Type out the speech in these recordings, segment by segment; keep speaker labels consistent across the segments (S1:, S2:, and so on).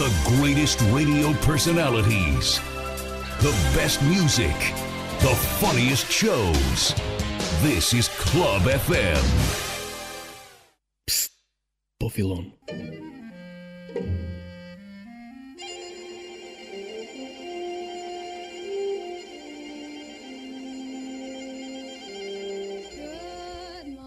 S1: The greatest radio personalities, the best music, the funniest shows. This is Club FM.
S2: Psst, morning.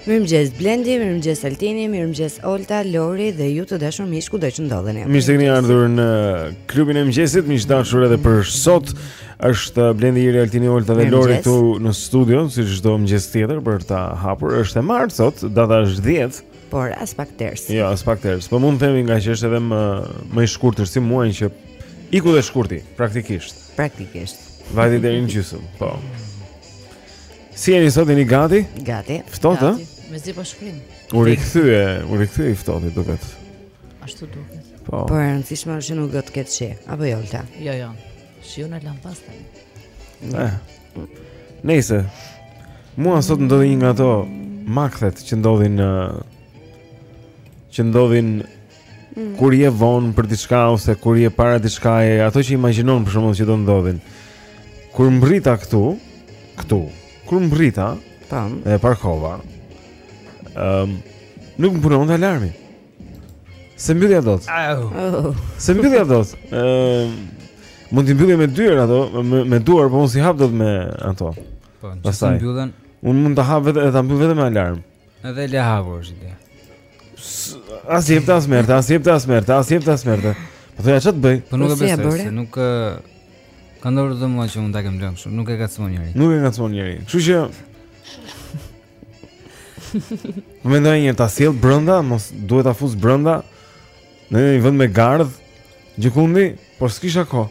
S3: Mirëmëngjes Blendi, mirëmëngjes Altini, mirëmëngjes Olta, Lori dhe ju të dashur miq ku do që ndodheni.
S4: Mirë se keni ardhur në klubin e mëngjesit, miq të dashur edhe për sot. Është Blendi Jeri Altini Olta dhe Lori këtu në studio, si çdo mëngjes tjetër për ta hapur. Është e martë sot, data është 10,
S3: por as pak ters.
S4: Jo, as pak ters. Po mund të themi nga që është edhe më më i shkurtër si muaj që iku dhe shkurti, praktikisht.
S3: Praktikisht.
S4: Vajti deri në gjysmë, po. Si jeni sot jeni gati?
S3: Gati.
S4: Ftohtë?
S5: Gati. Mezi po shkrim.
S4: U rikthye, u rikthye i ftohtë duket.
S5: Ashtu duket.
S4: Po.
S3: Po e rëndësishme është që nuk do të ketë shi, apo jo Olta?
S5: Jo, jo. Shiu na la pastaj.
S4: Eh. Mua sot ndodhi një nga ato makthet që ndodhin në që ndodhin Mm. Kur je vonë për diçka ose kur je para diçka, ato që imagjinon për shembull që do ndodhin. Kur mbrita këtu, këtu. Kur mbrita,
S3: tamam
S4: e parkova. Ehm, um, nuk më punonte alarmi. Se mbyllja dot.
S3: Oh.
S4: S'e mbyllja dot. Ehm, mund t'i mbyllja me dyer ato, me, me duar, po unë s'i hap dot me ato.
S6: Po, çfarë mbyllen?
S4: Unë mund ta hap vetëm, ta mbyll vetëm me alarm.
S6: Edhe le hapur është ide.
S4: Është e martë, është e martë, është e martë. Po thoja ç'të bëj?
S6: Po nuk e besoj se nuk ka ndonjë të mua që mund ta kem lënë kështu. Nuk e ngacmon njeri.
S4: Nuk e ngacmon njeri. Kështu që mendoja mos ta sjell brenda, mos duhet ta fus brenda. Në një vend me gardh, gjëkundi, por s'kisha kohë.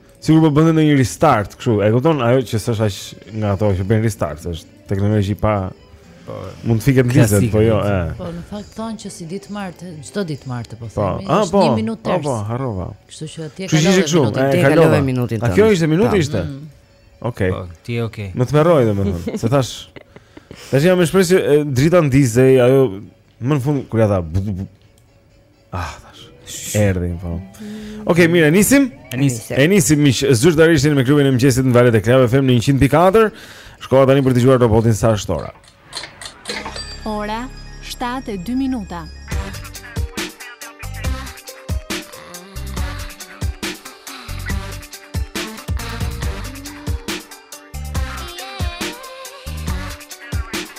S6: Sikur po
S4: bënte ndonjë restart kështu. E kupton ajo që s'është aq nga ato që bën restart, është teknologji pa
S6: po
S4: mund të fiket
S6: ndizet,
S4: po jo, e.
S5: Po në fakt thonë që si ditë e martë, çdo ditë e martë po,
S4: po
S5: themi,
S4: ah,
S5: është
S4: 1
S5: po, minutë ters.
S4: Po, po, harrova.
S5: Kështu që ti e kalove minutin,
S3: ti e kalove minutin.
S4: A kjo ishte minuti
S3: po.
S4: ishte?
S5: Mm.
S4: Okej.
S6: Po, ti je okay.
S4: Më tmerroi domethënë, se thashë. Thashë jam me shpresë drita ndizej, ajo më në fund kur ja tha. Ah, thashë. Erdhi po. Okej, okay, mirë, e nisim.
S6: E nisim.
S4: E nisim miq, zyrtarisht me klubin e mëngjesit në valët e Club FM në 104. Është koha tani për të dëgjuar robotin sa është ora.
S7: Ora 7:02 minuta.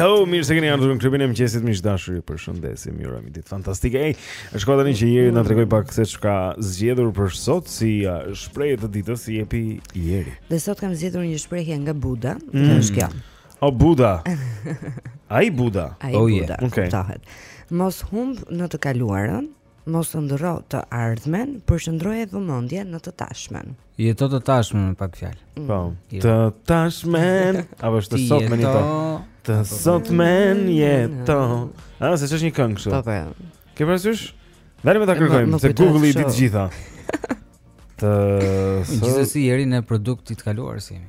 S4: Hello, mirë se keni ardhur në klubin e mëngjesit miq të dashur. Ju përshëndesim. Ju urojmë një ditë fantastike. Ej, është koha tani që Jeri të na tregojë pak se ç'ka zgjedhur për sot si uh, shprehje të ditës jepi Jeri.
S3: Dhe sot kam zgjedhur një shprehje nga Buda,
S4: mm.
S3: kjo është kjo.
S4: O Buda. Ai Buda.
S3: Ai
S7: oh,
S3: Buda.
S4: Yeah.
S3: Okay. Tahet. Mos humb në të kaluarën, mos ëndërro të ardhmen, përqendroje vëmendjen në të tashmen.
S7: Jeto të tashmen me pak fjalë. Mm.
S4: Po.
S7: Mm.
S4: Të tashmen, apo është të sot me një to. Të sot me një to. A, se është një këngë kështu.
S3: Po, po.
S4: Ke parasysh? Dani më ta kërkojmë, se Google i di të gjitha. Të sot.
S7: Gjithsesi jemi ne produkt i të kaluarës jemi.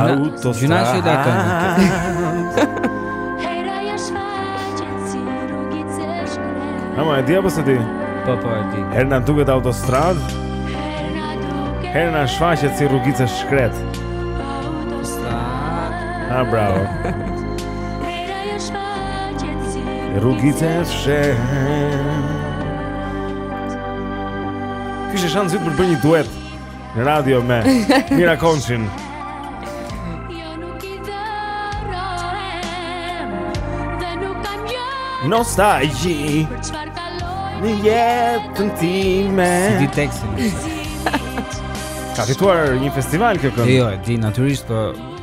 S4: Auto
S7: Gjuna që da këngë.
S4: Ama e di apo s'e di?
S7: Po po e di.
S4: Herë na duket
S6: autostradë.
S4: Herë na shfaqet si rrugicë e shkretë.
S6: Autostradë. Ah bravo. Rrugicë
S4: e shkretë Kishe shansin për të bërë një duet Në radio me Mira Konçin Nostalgji Në jetën time
S7: S'e di tekstin
S4: Ka fituar një festival kjo këngë
S7: Jo, e di natyrisht për po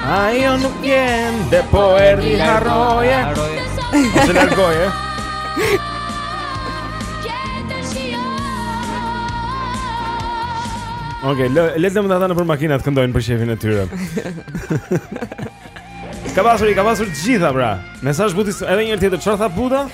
S4: Ajo nuk vjen dhe po erdi harroje Se largoje Ok, le, le ta lëmë ata nëpër makinat këndojnë për qejfin e tyre Ka pasur, i ka pasur të gjitha pra Mesazhi i Budës edhe një herë tjetër, çfarë tha Buda?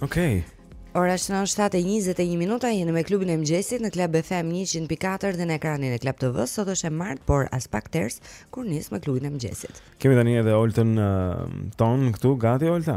S4: Okej. Okay.
S6: Ora shënon 7 e
S3: 21 minuta, jeni me klubin e mëngjesit në Club FM 104 dhe në ekranin e Club TV. Sot është e martë, por aspak ters kur nis me klubin e mëngjesit.
S4: Kemi tani edhe Oltën uh, tonë këtu, gati Olta?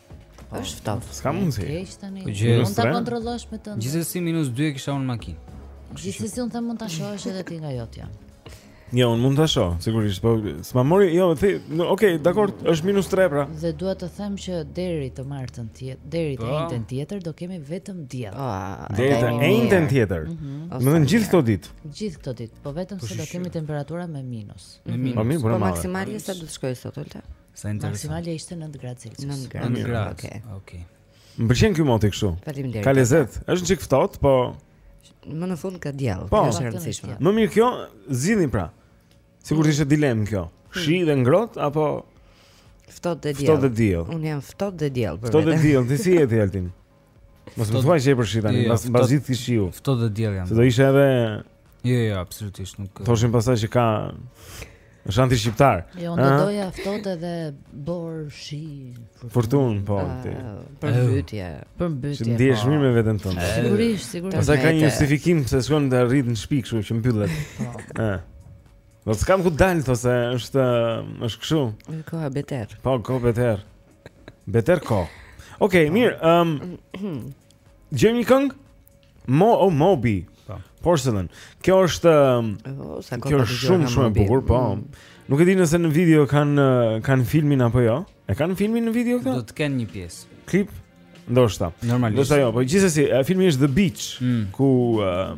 S5: Po,
S4: është
S5: ftohtë.
S4: S'ka
S6: mundësi.
S5: Mund ta kontrollosh me të.
S6: Gjithsesi minus 2 e kisha unë makinë.
S5: Gjithsesi unë them mund ta shohësh edhe ti nga jotja.
S4: Jo, unë mund ta shoh, sigurisht, po s'ma mori, jo, ti, no, okay, dakor, është minus 3 pra.
S5: Dhe dua të them që deri të martën tjetër, deri të
S6: po.
S5: enjten tjetër do kemi vetëm diell.
S3: Ah,
S4: deri të enjten tjetër.
S5: Mhm.
S4: Domethënë gjithë këto ditë.
S5: Gjithë këto ditë, po vetëm po se do kemi temperatura me minus.
S6: Me minus.
S4: Po,
S3: po maksimale sa do të shkojë sot Olta?
S6: Sa interesant.
S5: Maksimale ishte 9 gradë Celsius.
S3: 9 gradë.
S6: 9
S3: gradë. Okej. Okay.
S6: Okej. Okay.
S4: Më pëlqen ky moti kështu.
S3: Faleminderit.
S4: Ka lezet. Është një çik ftohtë, po
S3: më në fund ka diell,
S4: po,
S3: është e rëndësishme.
S4: Më mirë kjo, zgjidhni pra. Sikur të ishte dilemë kjo. Hmm. Shi dhe ngrohtë apo
S3: ftohtë dhe diell.
S4: Ftohtë dhe diell.
S3: Unë jam ftohtë dhe diell për vete.
S4: Ftohtë dhe diell, ti si je ti Altin? Mos më thuaj që je për shi
S6: tani,
S4: mbas mbas gjithë këtij shiu.
S6: Ftohtë dhe diell jam.
S4: Se do ishte edhe
S6: Jo, jo, absolutisht nuk.
S4: Thoshin pastaj që ky është anti shqiptar.
S5: Jo, unë do doja ftohtë dhe borë,
S4: shi. Furtunë, po.
S3: Për mbytje,
S5: për
S4: mbytje.
S5: Që
S4: ndihesh
S5: po.
S4: mirë me veten tënde.
S5: Sigurisht, sigurisht.
S4: Pastaj ka një justifikim se shkon të rrish në shtëpi, kështu që mbyllet. Po. Ë. Jo s'kam ku dal thotë, është është kështu.
S3: Koha beter.
S4: Po, koha beter. Beter kohë. Okej, okay, mirë. Ëm um, Gjejmë një këngë? Mo oh, Moby.
S6: Po.
S4: Porcelain. Kjo është um,
S3: oh,
S4: kjo është shumë shumë e bukur, po.
S3: Mm.
S4: Nuk e di nëse në video kanë kanë filmin apo jo. E kanë filmin në video
S6: këta?
S4: Do
S6: të kenë një pjesë.
S4: Klip ndoshta.
S6: Normalisht.
S4: Ndoshta jo, po gjithsesi filmi është The Beach,
S6: mm.
S4: ku uh,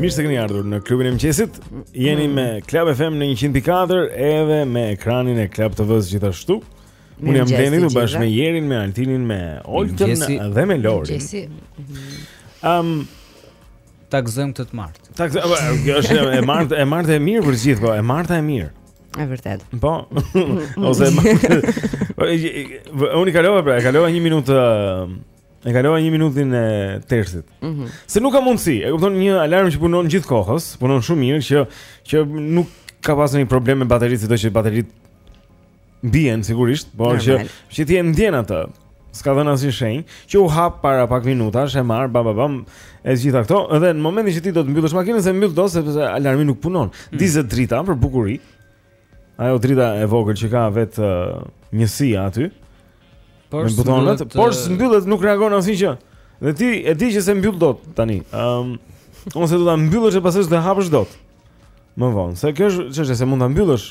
S4: Mirë se keni ardhur në klubin e mëngjesit. Jeni mm. me Club FM në 104 edhe me ekranin e Club TV-së gjithashtu. Unë jam Blendi këtu bashkë me Jerin, me Altinin, me Oltën dhe me Lorin.
S3: Ëm
S4: um,
S6: Ta gëzojmë këtë të martë.
S4: Ta gëzojmë, është e martë, e martë e mirë për të gjithë, po e marta e mirë.
S3: E vërtetë.
S4: Po. Ose po, unë kalova pra, kalova 1 minutë e kalova 1 minutin e tersit.
S3: Mhm.
S4: Se nuk ka mundësi, e kupton një alarm që punon gjithë kohën, punon shumë mirë që që nuk ka pasur një problem me bateritë, sado që bateritë Bien sigurisht, por që që ti e ndjen atë. S'ka dhënë asnjë shenjë që u hap para pak minutash e marr bam bam e gjitha këto, edhe në momentin që ti do të mbyllësh makinën s'e mbyll dot sepse alarmi nuk punon. Mm. Ndizet drita për bukuri. Ajo drita e vogël që ka vetë uh, njësia aty.
S6: Por
S4: butonat,
S6: uh,
S4: por s'mbyllet nuk reagon asnjë gjë. Dhe ti e di që s'e mbyll dot tani. Ëm um, ose do ta mbyllësh e pastaj s'do ta hapësh dot. Më vonë, se kjo është çështje se mund ta mbyllësh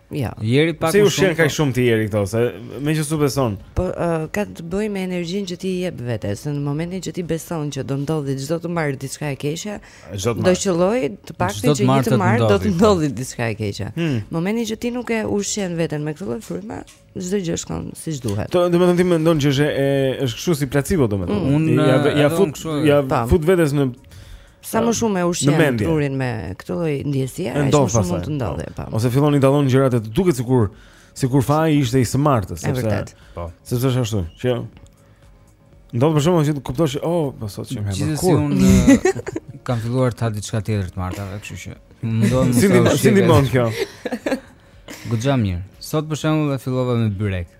S4: Ja.
S6: Jo. Jeri pak më
S4: shumë. Si
S6: i
S4: shmang
S6: kaq
S4: shumë ti Jeri këto se meqë s'u beson.
S3: Po uh, ka të bëjë me energjinë që ti i jep vetes. Në momentin që ti beson që do ndodhë çdo të martë diçka e keqe, do qëllojë të paktën që një të martë do të
S6: po.
S3: ndodhë diçka e keqe.
S4: Hmm.
S3: Momentin që ti nuk e ushqen veten me këtë lloj fryme, çdo gjë shkon siç duhet.
S4: Domethënë ti mendon që është është kështu si placebo domethënë.
S6: Mm. Unë
S4: ja ja fut ja fut vetes në
S3: Sa më shumë e ushqen trurin me këtë lloj ndjesie, aq më shumë mund të ndodhë,
S4: po. Ose fillon i dallon gjërat e të duket sikur sikur faji ishte i së
S3: martës, sepse
S4: po. Sepse është ashtu, që ndodh për shkakun që të kuptosh, oh, po sot që më
S6: bën
S4: kur.
S6: Unë kam filluar të ha diçka tjetër të martave, kështu që
S4: mundon të Si ndihmon kjo?
S6: Guxha mirë. Sot për shembull e fillova me byrek.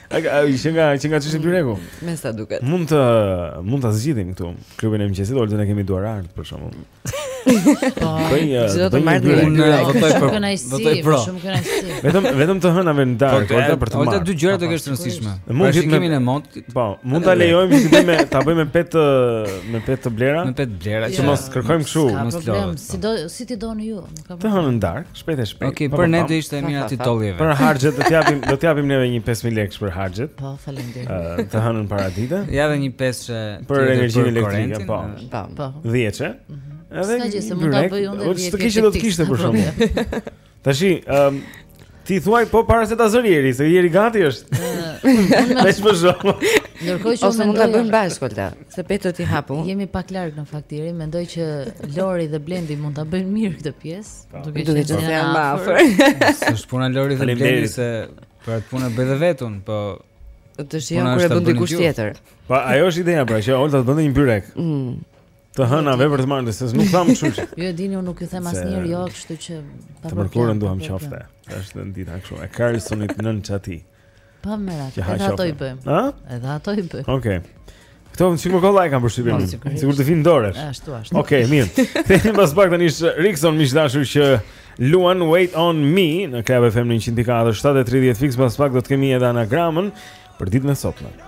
S3: Aka i shënga,
S4: që nga çështje byreku.
S3: Mm, me sa duket.
S4: Mund të mund ta zgjidhim këtu. Klubin e mëngjesit Oltën e kemi duarartë për shkakun.
S5: Po.
S3: Do të
S4: marr një
S3: gjë.
S6: Do
S5: të
S6: bëj
S5: kënaqësi,
S6: do
S5: të
S6: bëj
S5: shumë kënaqësi.
S4: Vetëm vetëm të hënave në darkë,
S6: po,
S4: edhe për të marrë.
S6: Ata dy gjëra do të kesh të rëndësishme.
S4: Mund të
S6: kemi në mot.
S4: Po, mund ta lejojmë të bëjmë ta bëjmë me petë me petë të blera.
S6: Me petë blera.
S4: Që mos kërkojmë kështu,
S6: mos lë.
S5: Si do si t'i doni ju?
S4: Të hënën në darkë. Shpejt e shpejt.
S6: Okej,
S4: okay,
S6: për ne do ishte e mira t'i tëhollje vetë.
S4: Për harxhet do t'japim, do t'japim neve një 5000 lekë për harxhet.
S5: Po, faleminderit.
S4: Ëh, të hënën para dite.
S6: Ja dhe një pesë
S4: për energjinë elektrike, po.
S3: Po,
S5: po.
S4: 10 çe. Mhm. Edhe
S5: një gjë se mund ta bëj unë dhe vetë.
S4: Të kishë do të kishte për shkakun. Tashi, ëm Ti thuaj po para se ta zëri Jeri, se Jeri gati është. Veç më shumë.
S5: Ndërkohë që unë
S3: mund ta bëjmë bashkë Olta, se petët i hap unë.
S5: Jemi pak larg në fakt Jeri, mendoj që Lori dhe Blendi mund ta bëjnë mirë këtë pjesë. Duke qenë se
S3: janë më afër.
S6: S'është puna Lori dhe Blendi se për atë punë bëj dhe vetë unë, po
S3: të shijon kur e bën dikush tjetër.
S4: Po ajo është ideja pra që Olta të bënte një byrek.
S3: Mm.
S4: Të hënave për të marrë se nuk thamë kështu.
S5: Jo e dini unë nuk ju them asnjëherë jo, kështu që pa problem.
S4: Të
S5: mërkurën duam
S4: qofte. Është një ditë kështu. E Karlsonit nën çati.
S5: Pa po,
S4: merak, ja,
S5: edhe ato i bëjmë.
S4: Ë?
S5: Edhe ato i bëjmë.
S4: Okej. Okay. Këto më sikur kollaj kam përshtypjen.
S5: Po,
S4: sikur të vinë dorësh.
S5: Ashtu, ashtu.
S4: Okej, okay, mirë. Kthehemi pas pak tani është Rixton miq dashur që luan Wait on Me në Club FM 100.4 7:30 fiks pas pak do të kemi edhe anagramën për ditën e sotme.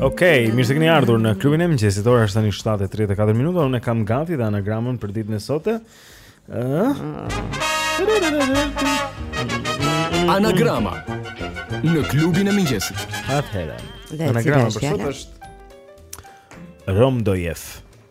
S4: Okej, okay, mirë se keni ardhur në klubin e mëngjesit. Ora është tani 7:34 minuta. Unë kam gati dhe anagramën për ditën e sotme. Ëh.
S8: Anagrama në klubin e mëngjesit.
S4: Atëherë. Anagrama për sot është Rom Dojef.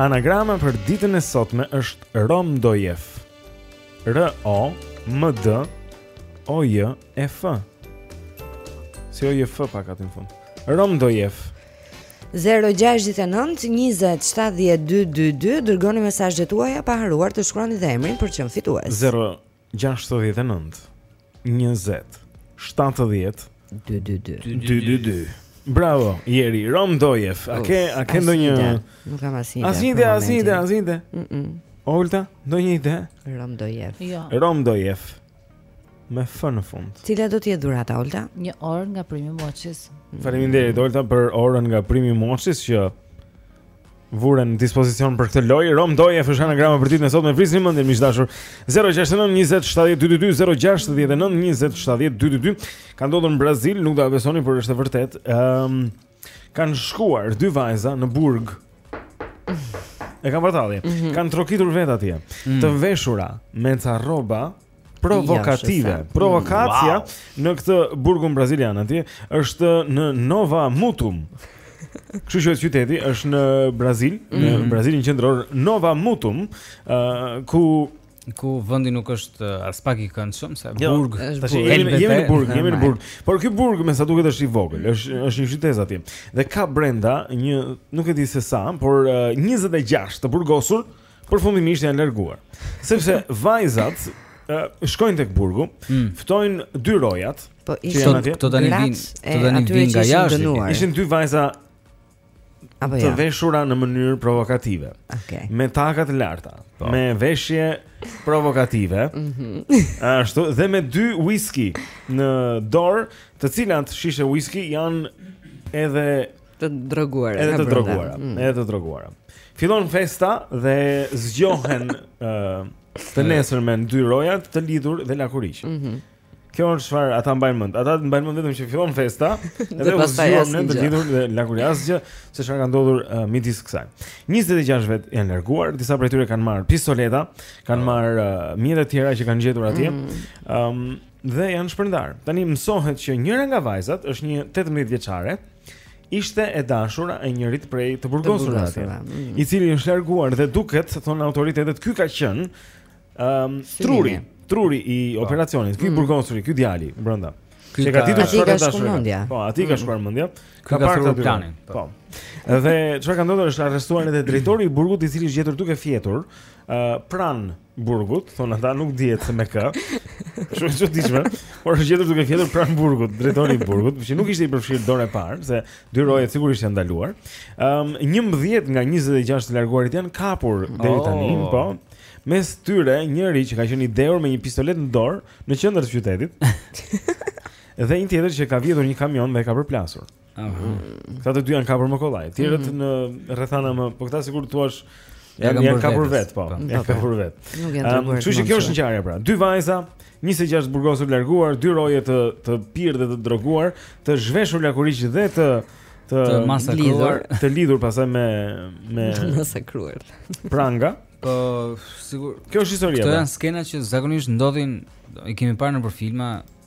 S4: Anagrama për ditën e sotme është Rom Dojef. R O M D O J E F. Si o J F pak atë në fund. Rom
S3: Dojef. 0-6-9-20-70-2-2-2 Dërgoni mesazhet tuaja pa harruar të shkroni dhe emrin për të qenë fitues
S4: gjashtëdhjetë e nëntë,
S3: njëzet,
S4: shtatëdhjetë, dy, dy, dy. Dy, dy, dy. Bravo, Jeri, Rom Dojef. A ke, a ke ndonjë...
S3: Nuk kam asnjë ide.
S4: Asnjë ide, asnjë ide, asnjë ide. Olta, ndonjë ide?
S3: Rom Dojef.
S5: Jo.
S4: Rom Dojef. Me fë në fund.
S3: Cila do t'jetë dhurata, Olta?
S5: Një orë nga Primi Moçis.
S4: Faleminderit, Olta, për orën nga Primi Moçis që... vure në dispozicion për këtë lojë. Rom Dojef është anagrama për ditën e sotme. Vrisni mendjen miq dashur. 069 20 70 222 069 20 70 222. Ka ndodhur në Brazil, nuk do ta besoni, por është e vërtetë. Ëm ehm, um, kanë shkuar dy vajza në burg. E kanë vërtetë.
S3: Mm -hmm.
S4: Kanë trokitur vetë atje. Mm. Të veshura me ca rroba provokative. Provokacia
S3: wow.
S4: në këtë burgun brazilian atje është në Nova Mutum. Kështu që qyteti është në Brazil, mm -hmm. në
S6: mhm.
S4: Brazilin qendror Nova Mutum, uh, ku
S6: ku vendi nuk është uh, aspak i këndshëm se
S4: jo,
S6: burg.
S4: Tash jemi jemi në burg, jemi në burg. Por ky burg me sa duket është i vogël, është është një qytet aty. Dhe ka brenda një, nuk e di se sa, por uh, 26 të burgosur përfundimisht janë larguar. Sepse vajzat ë shkojnë tek burgu, Mm. ftojnë dy rojat.
S3: Po
S4: Që
S3: ishin
S4: janë atje?
S6: Këto tani
S3: gratë
S6: vijnë-
S3: e
S6: këto tani
S3: vijnë
S6: nga jashtë.
S4: Ishin dy vajza,
S3: apo
S4: jo?
S3: Të
S4: veshura në mënyrë provokative,
S3: Okej.
S4: me taka të larta, Po. me veshje provokative, Mhm. ashtu dhe me dy whisky në dorë, të cilat shishe whisky janë edhe
S3: Të droguara.
S4: Edhe të droguara.
S3: Mm.
S4: Edhe të droguara. Fillon festa dhe zgjohen ë uh, të nesërmen dy rojat të lidhur dhe lakuriq.
S3: Mhm.
S4: Mm Kjo është çfarë ata mbajnë mend. Ata mbajnë mend vetëm që fillon festa
S3: dhe
S4: u zgjuan
S3: në
S4: të lidhur dhe lakuriq asgjë se çfarë ka ndodhur uh, midis kësaj. 26 vet janë larguar, disa prej tyre kanë marrë pistoleta, kanë oh. marrë uh, mjete të tjera që kanë gjetur atje.
S3: Mm.
S4: Ëm mm. um, dhe janë shpërndarë. Tani mësohet që njëra nga vajzat është një 18 vjeçare, ishte e dashura e njërit prej të burgosurve
S3: aty, mm.
S4: i cili është larguar dhe duket, thonë autoritetet, ky ka qenë ëm um,
S3: truri,
S4: truri i po. operacionit, ky
S3: mm.
S4: i burgosuri, ky djali brenda.
S6: Ky
S4: ka ditur çfarë
S3: ka
S4: dashur. Po, aty ka
S3: mm.
S4: shkuar mendja.
S6: Ka
S4: parë atë
S6: planin.
S4: Po. Dhe çfarë ka ndodhur është arrestuar edhe drejtori i burgut i cili është gjetur duke fjetur ë uh, pranë burgut, thonë ata nuk dihet se me kë. Shumë e çuditshme, por është gjetur duke fjetur pranë burgut, drejtori i burgut, që nuk ishte i përfshirë dorë e parë, se dy rojet sigurisht janë ndaluar. Ëm um, 11 nga 26 të larguarit janë kapur deri oh. tani,
S6: oh.
S4: po. Mes tyre njëri që ka qenë i dehur me një pistoletë në dorë në qendër të qytetit. dhe një tjetër që ka vjedhur një kamion dhe e ka përplasur.
S6: Aha.
S4: Këta të dy janë kapur më kollaj. Tjerët
S3: mm -hmm.
S4: në rrethana më, po këta sikur thua janë janë kapur vet, po.
S6: po.
S4: Janë kapur vet.
S3: Nuk janë kapur.
S4: Kështu që kjo është ngjarja pra. Dy vajza, 26 të burgosur larguar, dy roje të të pirë dhe të droguar, të zhveshur lakuriq dhe të të,
S6: të masakruar,
S4: të lidhur pastaj me me
S3: masakruar.
S4: Pranga.
S6: Po, sigur.
S4: Kjo është historia.
S6: Këto
S4: pra.
S6: janë skena që zakonisht ndodhin, i kemi parë nëpër filma,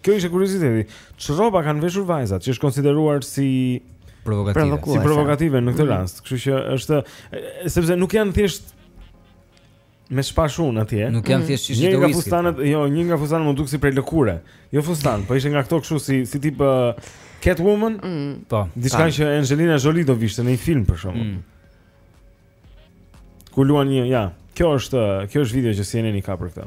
S4: Kjo ishte kurioziteti. Ç'rroba kanë veshur vajzat që është konsideruar si
S6: provokative,
S4: si provokative në këtë
S3: mm.
S4: rast. Kështu që është sepse nuk janë thjesht me spashun atje.
S6: Nuk janë mm. thjesht
S4: shishet
S6: e uiskit.
S4: Fustanët, jo, një nga fustanët m'u duk si prej lëkure. Jo fustan, po ishte nga këto kështu si si tip uh, Catwoman. Mm.
S6: Po.
S4: Diçka që Angelina Jolie do vishte në një film për shembull.
S6: Mm.
S4: Ku luan një, ja. Kjo është, kjo është video që CNN i ka për këtë.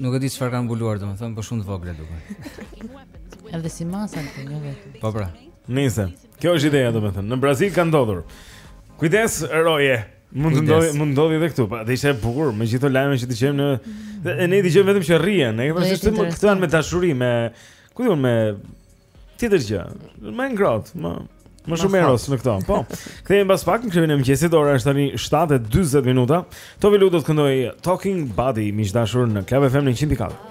S3: Nuk
S4: e
S6: di çfarë kanë mbuluar domethënë, por shumë të vogla duken.
S5: Edhe si masa këtu një vit.
S6: Po pra.
S4: Nëse. Kjo është ideja domethënë. Në Brazil ka ndodhur. Kujdes roje. Mund të ndodhi, mund të ndodhi edhe këtu. Dhe ishte e bukur, me gjithë lajme që dëgjojmë në dhe ne dëgjojmë vetëm që rrihen, ne kemi pasur
S5: këtë
S4: janë me dashuri, me ku diun me Tjetër gjë, më e ngrohtë, më më shumë eros në këto. Po. Kthehemi pas pak në klubin e mëngjesit, ora është tani 7:40 minuta. Tove Lo do të këndojë Talking Body, miq të dashur në Club FM
S9: 100.4.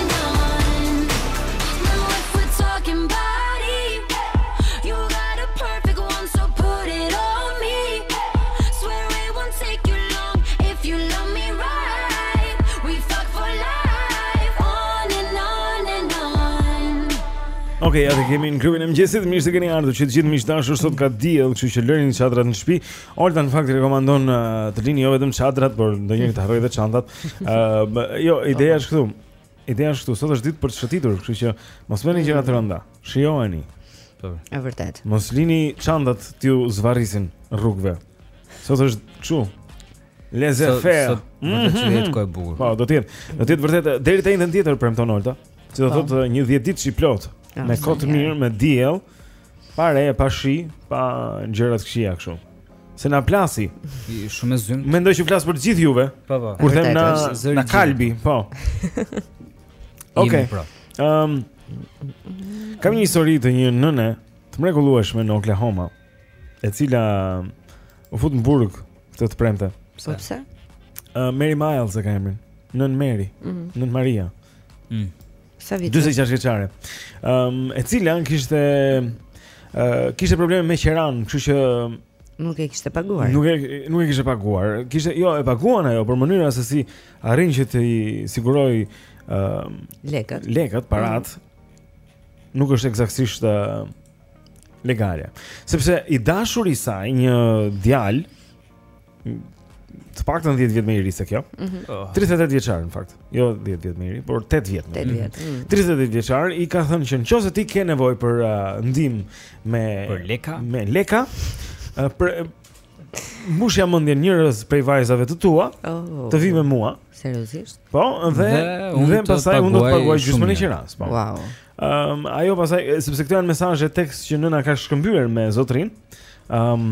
S4: Ok, ja kthehemi në klubin e mëngjesit, mirë se keni ardhur, që të gjithë miq të dashur sot ka diell, kështu që lërini çadrat në shpi. Olta në fakt rekomandon uh, të lini jo vetëm çadrat, por ndonjëherë të harroni dhe çantat. Ëm, uh, jo, ideja është këtu. Ideja është këtu, sot është ditë për të shëtitur, kështu që mos bëni gjëra të rënda. Shijojeni.
S6: Po.
S3: E vërtet.
S4: Mos lini çantat t'ju zvarrisin rrugëve. Sot është kështu. Laissez-faire.
S6: Sot do të mhm. jetë kohë e bukur.
S4: Po, do të jetë. Do të jetë vërtet deri të enjten tjetër premton Olta. Që do
S3: po.
S4: thotë një 10 ditësh i plotë.
S3: Ah,
S4: me kohë të mirë, me diell. Pa re, pa shi, pa gjëra të këqija kështu. Se na plasi.
S6: Shumë e zymtë.
S4: Mendoj që flas për të gjithë juve.
S6: Po po.
S4: Kur them na na kalbi, po. Okej.
S6: Pra.
S4: Ehm Kam një histori të një nëne të mrekullueshme në Oklahoma, e cila u fut në burg këtë të premte.
S3: Po pse?
S4: Ë uh, Mary Miles e ka emrin. Nënë Mary,
S3: mm
S4: -hmm. nënë Maria.
S6: Mm.
S3: Sa vite?
S4: 46 vjeçare. Ëm, um, e cila kishte ë kishte probleme me qeran, kështu që
S3: nuk e kishte paguar.
S4: Nuk e nuk e kishte paguar. Kishte, jo, e paguan ajo por mënyra se si arrin që t'i sigurojë ë um,
S3: lekët.
S4: Lekët paratë. Mm -hmm. Nuk është ekzaktësisht uh, legale. Sepse i dashuri i saj, një djalë të paktën 10 vjet më i ri se kjo.
S3: Mm
S6: -hmm.
S4: 38 vjeçar në fakt. Jo 10 vjet më i ri, por 8 vjet.
S3: 8 vjet. Mm -hmm.
S4: 38 vjeçar i ka thënë që nëse ti ke nevojë për uh, ndihmë me
S6: për lekë,
S4: me lekë, uh, po mbushja mendjen njërës prej vajzave të tua,
S3: oh,
S4: të vijë me mua.
S3: Seriozisht?
S4: Po, dhe
S6: dhe,
S4: dhe pastaj unë do të
S6: paguaj
S4: gjysmën e qeras, po.
S3: Wow.
S4: Ëm um, ajo pastaj sepse këto janë mesazhe tekst që nëna ka shkëmbyer me zotërinë. Ëm um,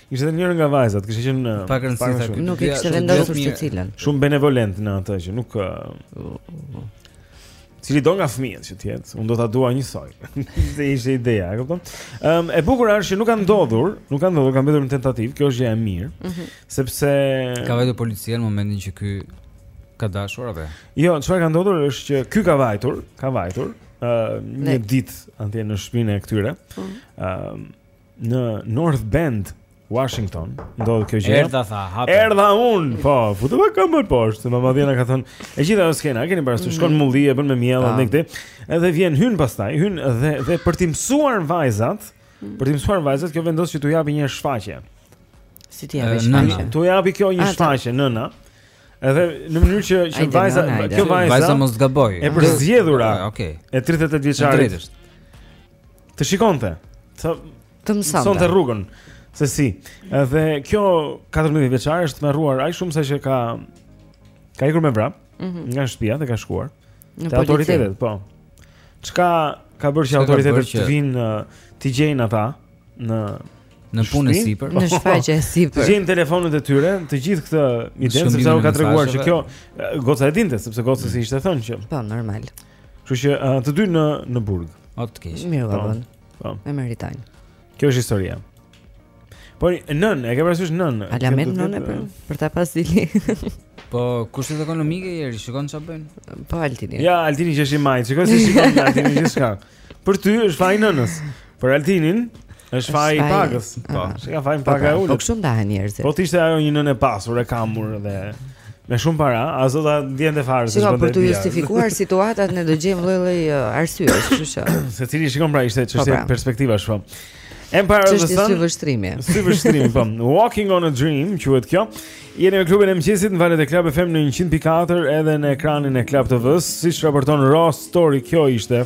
S4: Ishte dhe njëra nga vajzat, kishte qenë
S6: ë
S4: pak
S6: rëndësi
S4: kishte.
S6: Pak
S3: nuk e kishte vendosur se cilën.
S4: Shumë benevolent në atë që nuk Cilido nga fëmijët që të jetë, unë do ta dua njësoj. Se ishte ideja, e kupton? Ëm e bukur është që nuk ka ndodhur, nuk ka ndodhur, ka mbetur në tentativë, kjo është gjë e mirë.
S3: Mhm.
S4: Sepse
S6: ka vajtur policia në momentin që ky ka dashur apo?
S4: Jo, çfarë ka ndodhur është që ky ka vajtur, ka vajtur ë një ditë atje në shpinë e këtyre.
S3: Ëm
S4: mhm. në North Bend, Washington, ndodh kjo gjë.
S6: Erdha tha, hapë.
S4: Erdha un, po, futu me këmbë poshtë, mama vjen ka thënë, e gjitha ajo skena, keni parasysh, shkon
S3: mm.
S4: mulli e bën me miell
S3: ah.
S4: atë këtë. Edhe vjen hyn pastaj, hyn dhe dhe për të mësuar vajzat,
S3: mm.
S4: për të mësuar vajzat, kjo vendos që t'u japë një shfaqje.
S3: Si t'i
S6: japë
S3: shfaqje?
S4: T'u japë kjo një
S3: ah,
S4: shfaqje nëna. Edhe në mënyrë që që vajza, kjo vajza,
S6: vajza mos të gabojë.
S4: E përzgjedhura.
S6: Ah, okej.
S4: E 38 vjeçarit. Të shikonte. Të
S3: të mësonte.
S4: Të mësonte rrugën se si. Dhe kjo 14 vjeçare është tmerruar aq shumë sa që ka ka ikur me vrap
S3: mm -hmm.
S4: nga shtëpia dhe ka shkuar
S3: në
S4: autoritetet, po. Çka ka bërë që autoritetet të vinë të gjejnë ata në
S6: në punë sipër,
S3: në shfaqje sipër.
S4: Të gjejnë telefonat e tyre, të gjithë këtë ide sepse
S6: u
S4: ka treguar që kjo goca e dinte, sepse gocës i ishte thënë që.
S3: Po, normal.
S4: Kështu që uh, të dy janë në burg.
S6: O të keqen.
S3: Mirë
S4: po, ua
S3: bën.
S4: Po.
S3: E meritojnë.
S4: Kjo është historia. Po nënë, e ke parasysh
S3: nënë.
S4: Alamet nëne
S3: për për ta pas zili.
S6: Po kushtet ekonomike Jeri shikon çfarë bën.
S3: Po Altini.
S4: Ja, Altini që është i majtë, shiko si e shikon Altini gjithçka. Për ty është faji i nënës. Për Altinin është faji i pagës. Po,
S3: ah.
S4: është ka
S3: faji
S4: i pagës.
S3: Po, po kështu ndahen njerëzit.
S4: Po t'ishte ajo një nënë e pasur e kamur dhe me shumë para, a zota ndjen të farë.
S3: Shiko për të justifikuar situatat ne do gjejmë lloj-lloj uh, arsyesh, kështu që.
S4: Secili shikon pra ishte çështje
S3: po,
S4: pra. perspektiva shumë. Em para
S3: të
S4: thënë.
S3: Çështje vështrimi.
S4: Si vështrimi, po. Walking on a dream, quhet kjo. Jeni me klubin e mëngjesit në valët e Club FM në 104 edhe në ekranin e Club TV-së, siç raporton Raw Story, kjo ishte.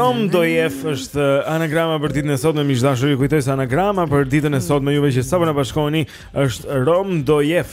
S4: Rom Dojev është anagrama për ditën e sotme, miq të dashur, ju kujtoj se anagrama për ditën e sotme juve që sapo na bashkoheni është Rom Dojev.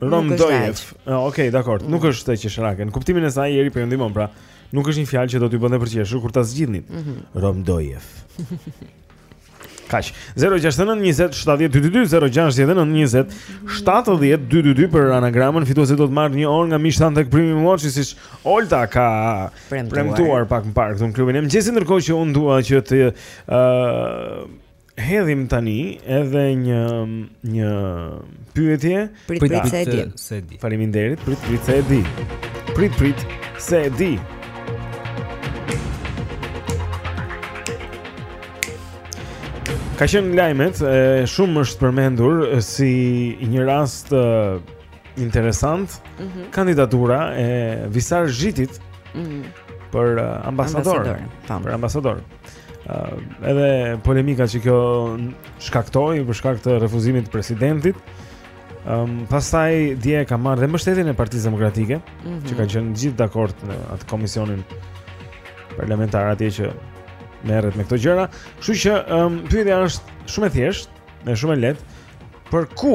S4: Rom Dojev.
S3: Okej, okay, dakord. Nuk mm. është
S4: qesharake. Në kuptimin e saj Jeri po ju ndihmon, pra nuk është një fjalë që do t'ju bënte për të qeshur kur ta zgjidhnit.
S3: Mm -hmm.
S4: Rom Dojev. Kaq? 069 20 70 222 069 20 70 222 për anagramën fituesi do të marrë një orë nga Mishtan tek Primi Watch siç Olta ka
S3: premtuar,
S4: premtuar pak më parë këtu në klubin e mëngjesit ndërkohë që unë dua që të ë uh, Hedhim tani edhe një një pyetje
S3: prit prit se di.
S6: Se di.
S4: Faleminderit, prit prit se di. Prit prit se di. Ka qenë lajmet, e, shumë është përmendur si një rast e, interesant
S3: mm -hmm.
S4: kandidatura e Visar Zhitit
S3: mm
S4: -hmm. për ambasador,
S3: ambasador.
S4: për ambasador. uh, edhe polemika që kjo shkaktoi për shkak të refuzimit të presidentit. Ëm um, pastaj dje ka marrë dhe mbështetjen e Partisë Demokratike,
S3: mm -hmm.
S4: që kanë qenë gjithë dakord në atë komisionin parlamentar atje që merret me këto gjëra. Kështu që ëm um, pyetja është shumë e thjeshtë, është shumë e lehtë. Për ku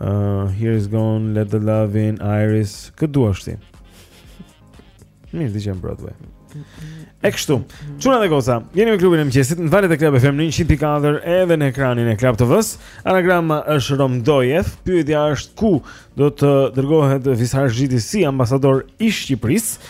S4: Uh, here is gone, let the love in, iris Këtë du është ti Mirë, di që e më Broadway E kështu, çuna dhe goca, jeni me klubin e mëngjesit, në valët e Klab FM 100.4 edhe në ekranin e Klab TV-së Anagrama është Romdojev, pyetja është ku do të dërgohet Visar Zhiti si ambasador i Shqipërisë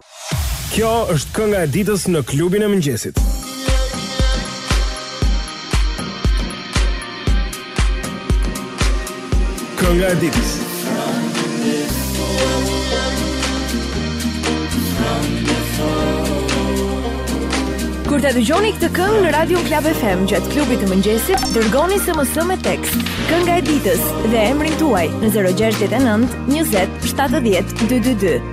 S10: Kjo është kënga e ditës në klubin e mëngjesit. Kënga e ditës.
S9: Kur ta dëgjoni këtë këngë në Radio Klab FM gjatë klubit të mëngjesit, dërgoni SMS me tekst. Kënga e ditës dhe emrin tuaj në 069 20 70 222.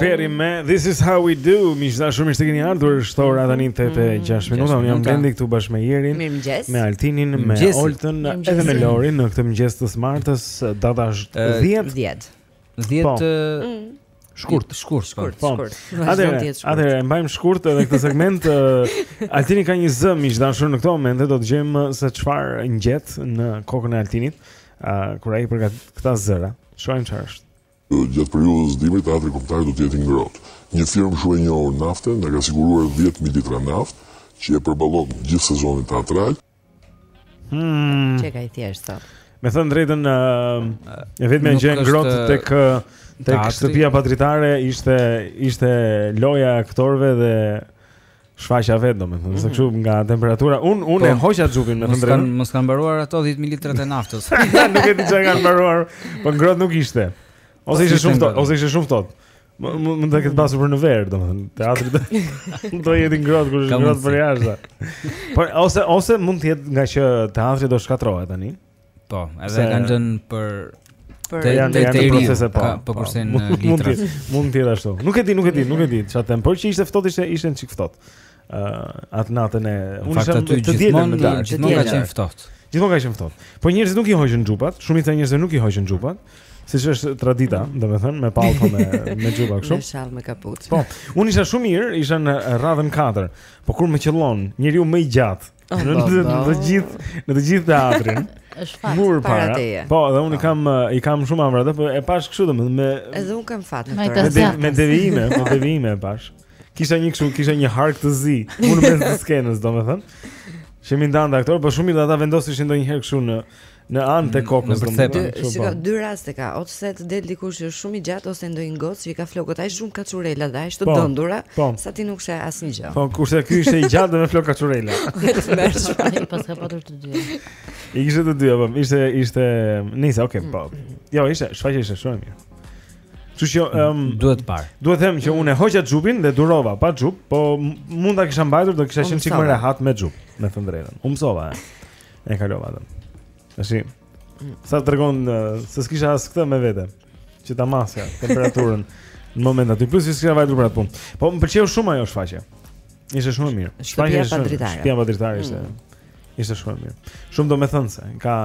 S4: Perry me This is how we do. Miq të dashur mirë se keni ardhur është ora tani 8:06 minuta. Unë jam Blendi këtu bashkë me
S3: Erin,
S4: me Altinin, me Oltën, edhe me Lorin në këtë mëngjes të së martës. Data është 10.
S3: 10.
S6: 10.
S4: Shkurt,
S6: shkurt,
S3: shkurt.
S4: Po.
S3: Atë,
S4: atë e mbajmë shkurt edhe këtë segment. Altini ka një zë miq të dashur në këtë moment do të gjejmë uh, se çfarë ngjet në kokën e Altinit, uh, kur ai përgatit këta zëra. Shohim çfarë është.
S11: Gjatë periudhës së dimrit, teatri kombëtar do të jetë i ngrohtë. Një firmë shumë e njohur nafte na ka siguruar 10.000 litra naftë që e përballon gjithë sezonin teatral.
S4: Hmm.
S3: Qenka i thjeshtë sot.
S4: Me thënë drejtën, e vetmja gjë e ngrohtë tek tek shtëpia patritare ishte ishte loja e aktorëve dhe shfaqja vet domethënë, mm -hmm. se kështu mhm. nga temperatura. Un un
S6: po, e
S4: hoqa xhupin me thënë drejtën.
S6: Mos mos kanë mbaruar ato 10 mijë litra naftë.
S4: nuk e di çka kanë mbaruar, po ngrohtë nuk ishte. Ose ishte shumë ftohtë, ose ishte shumë ftohtë. Mund të ketë pasur për në verë, domethënë, teatri do do jetë i ngrohtë kur është ngrohtë përjashtë. Por ose ose mund të jetë ngaqë teatri do shkatërrohet tani.
S6: Po, edhe kanë dhënë për
S3: për
S6: të
S4: janë
S6: të
S4: procese po.
S6: Po kurse
S4: në
S6: litra.
S4: Mund të jetë ashtu. Nuk e di, nuk e di, nuk e di çfarë them, por që ishte ftohtë ishte ishte një çik ftohtë. uh, atë natën që
S6: unë isha aty gjithmonë në darkë, gjithmonë ka qenë ftohtë.
S4: Gjithmonë ka qenë ftohtë. Po njerëzit nuk i hoqën xhupat, shumica e njerëzve nuk i hoqën xhupat. Siç është tradita, mm. domethënë me pallto me me xhupa kështu.
S3: Me shall me kapuç.
S4: Po, unë isha shumë mirë, isha në radhën 4. Po kur më qellon, njeriu më i gjatë.
S3: Oh,
S4: në të gjithë, në të gjithë teatrin.
S5: Është
S4: fat
S3: para,
S4: para
S3: teje.
S4: Po, dhe unë po. kam i kam shumë ëndërr, po e pashë kështu domethënë me
S3: Edhe unë kam fat.
S5: Me
S4: devijime, me devijime e pashë. Kisha një kështu, kisha një hark të zi, mu në mes të skenës, domethënë. S'shihja ndonjë aktor, por shumë mirë ata vendosishin ndonjëherë kështu në në anë të
S6: mm, kokës
S4: domethënë.
S3: Se
S4: ka
S3: dy raste ka, ose të del dikush që është shumë i gjatë ose ndonjë gocë që ka flokët aq shumë kaçurela dhe aq të
S4: po,
S3: dëndura,
S4: po.
S3: sa ti nuk sheh asnjë gjë.
S4: Po kurse ky ishte i gjatë me flokë kaçurela.
S5: Ai paska patur të dyja.
S4: I kishte të dyja, po ishte ishte nisi, okay, po. Mm. Jo, ishte, shfaqja ishte shumë mirë. Kështu që um,
S6: duhet parë.
S4: Duhet të them që unë hoqa xhupin dhe durova pa xhup, po mund ta kisha mbajtur do kisha qenë çik më rehat me xhup, me thënë të drejtën. U mësova. E kalova atë. Tashi s'ta tregoj se s'kisha as këtë me vete që ta masja temperaturën në moment aty. Plus s'kisha vajtur për atë punë. Po më pëlqeu shumë ajo shfaqje. Ishte shumë e mirë. Shfaqja Dritare.
S3: Shfaqja
S4: po Dritare ishte. Mm. Ishte shumë e mirë. Shumë domethënëse. Ka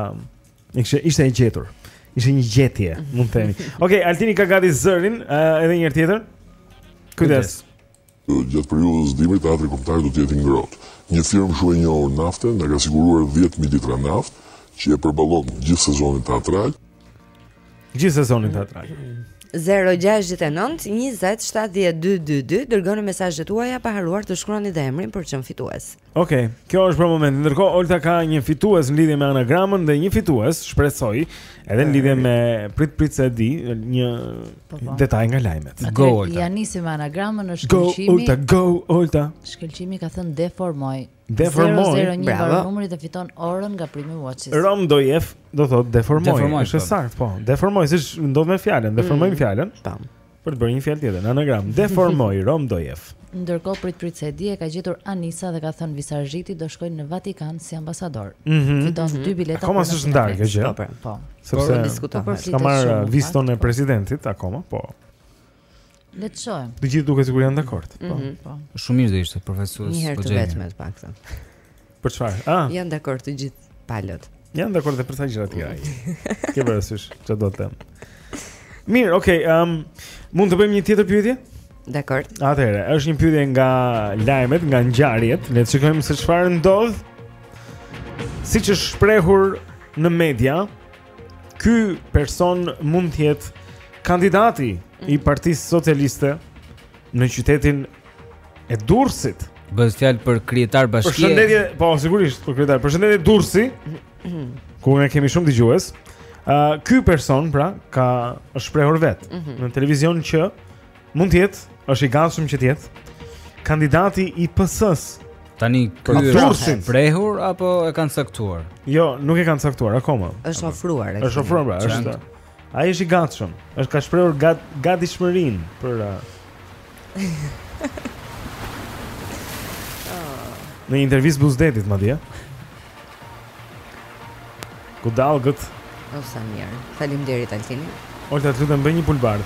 S4: Ishte ishte e gjetur. Ishte një gjetje, mund të themi. Okej, okay, Altini ka gati zërin, uh, edhe një herë tjetër. Kujdes.
S11: Gjatë periudhës së dimrit, teatri kombëtar do të jetë i ngrohtë. Një firmë shumë e njohur nafte na ka siguruar 10.000 litra naftë që e përballon gjithë sezonin teatral.
S4: Gjithë sezonin teatral.
S3: 069 20 70 222 dërgoni mesazhet tuaja pa harruar të shkruani dhe emrin për çmim fitues.
S4: Ok, kjo është për momentin. Ndërkohë Olta ka një fitues në lidhje me anagramën dhe një fitues, shpresoj, edhe në lidhje me prit prit se e di një
S5: po, po.
S4: detaj nga lajmet.
S5: Go Olta. Ja nisim me anagramën me
S4: Shkëlqimin.
S5: Go
S4: Olta, go Olta.
S5: Shkëlqimi ka thënë deformoj.
S4: Deformoj.
S5: 001
S4: Bravo.
S5: numri dhe fiton orën nga Prime Watches.
S4: Rom do jef do thotë deformoj.
S6: Deformoj.
S4: Është
S6: po.
S4: saktë, po. Deformoj, siç ndodh me fjalën, deformojmë
S5: mm.
S4: fjalën.
S3: Tam.
S4: Për të bërë një fjalë tjetër, në anagram, deformoj, rom do jef.
S5: Ndërkohë prit prit se e di e ka gjetur Anisa dhe ka thënë Visar Zhiti do shkojë në Vatikan si ambasador.
S4: Mm -hmm.
S5: Fiton mm -hmm. dy bileta.
S4: Akoma s'është ndarë kjo gjë.
S5: Po. po.
S4: Sepse
S5: po diskutohet.
S4: S'ka marrë
S5: uh,
S4: vizën e presidentit akoma, po.
S5: Le të shohim.
S4: Të gjithë duket sikur janë dakord. Po.
S3: Mm -hmm.
S5: po.
S6: Shumë mirë do ishte profesor.
S3: Një herë të vetme të paktën.
S4: Për çfarë? Ah.
S3: Janë dakord të gjithë palët.
S4: Janë dakord edhe për sa gjëra të tjera. Ke parasysh çfarë do të them? Mirë, okay, um, mund të bëjmë një tjetër pyetje?
S3: Dakord.
S4: Atëherë, është një pyetje nga lajmet, nga ngjarjet. Le të shikojmë se çfarë ndodh. Siç është shprehur në media, ky person mund të jetë kandidati i Partisë Socialiste në qytetin E Durrësit.
S6: Bëhet fjalë për kryetar bashkie.
S4: Përshëndetje, po sigurisht për kryetar. Përshëndetje Durrësi. Ku ne kemi shumë dëgjues. Ë uh, ky person pra ka është shprehur vetë
S3: mm -hmm.
S4: në televizion që mund të jetë, është i gatshëm që të jetë kandidati i PS-së.
S6: Tani ky është shprehur apo e kanë caktuar?
S4: Jo, nuk e kanë caktuar akoma.
S3: Është ofruar.
S4: Është ofruar, pra, është. Ai është i gatshëm. Është ka shprehur gat gatishmërinë për uh... Në një intervistë buzë detit madje. Ku dall
S3: gët? Oh, sa mirë. Faleminderit Altini.
S4: Olta, të lutem bëj një pulëbardhë.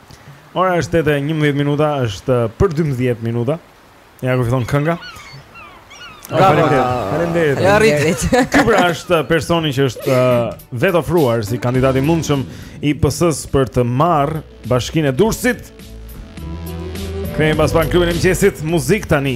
S4: Ora është 8:11 minuta, është uh, për 12 minuta. Ja ku fillon kënga. Faleminderit. Faleminderit.
S6: Ja rritet.
S4: Ky pra është uh, personi që është uh, vetofruar si kandidat i mundshëm i PS-së për të marrë bashkinë e Durrësit. Kemi pas pak klubin e mëngjesit, muzikë tani.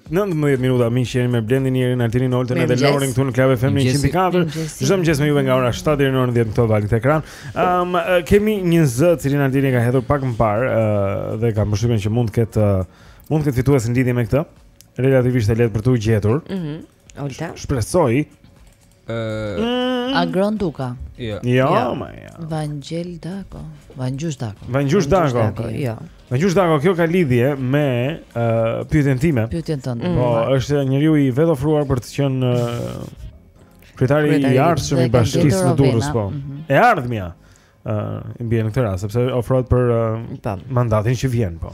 S4: 19 minuta miq jeni me Blendin, Erin, Altinin, Oltën edhe Lorin këtu në Club FM
S3: 100.4.
S4: Çdo mëngjes me juve nga ora 7 deri në orën 10 këto valë këtë ekran. Ëm um, kemi një zë të cilin Altini ka hedhur pak më parë uh, dhe kam përshtypjen që mund të ketë uh, mund të ketë fitues në lidhje me këtë. Relativisht e lehtë për t'u gjetur.
S3: Mhm. Mm Olta.
S4: Shpresoj
S5: Agron Duka.
S6: Jo.
S4: Jo, më jo.
S5: Vangjel Dako. Vangjush Dako.
S4: Vangjush Dako.
S3: Jo.
S4: Vangjush Dako, kjo ka lidhje me uh, pyetjen time.
S5: Pyetjen tënde.
S4: Po, mm. është njeriu i vetofruar për të qenë kryetari i ardhshëm i bashkisë në Durrës, po.
S5: Mhm.
S4: E ardhmja. ë uh, mbi në këtë rast sepse ofrohet për
S3: uh,
S4: mandatin që vjen po.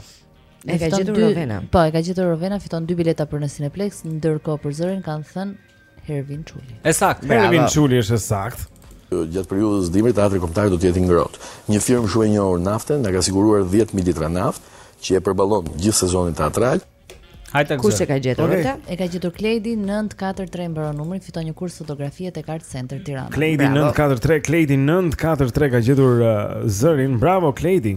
S3: E ka gjetur Rovena.
S5: Po, e ka gjetur Rovena, fiton dy bileta për në Cineplex, ndërkohë për zërin kanë thënë Hervin Çuli.
S6: E saktë,
S4: Hervin Çuli është e saktë.
S12: Gjatë periudhës së dimrit teatri kombëtar do të jetë i ngrohtë. Një firmë shumë e njohur nafte na ka siguruar 10000 litra naftë që e përballon gjithë sezonin teatral.
S6: Hajde
S3: Kush e ka gjetur
S4: okay.
S3: Olta?
S5: E ka gjetur Kledi 943 mbaron numri, fiton një kurs fotografie tek Art Center Tirana.
S4: Kledi 943, Kledi 943 ka gjetur uh, zërin. Bravo Kledi.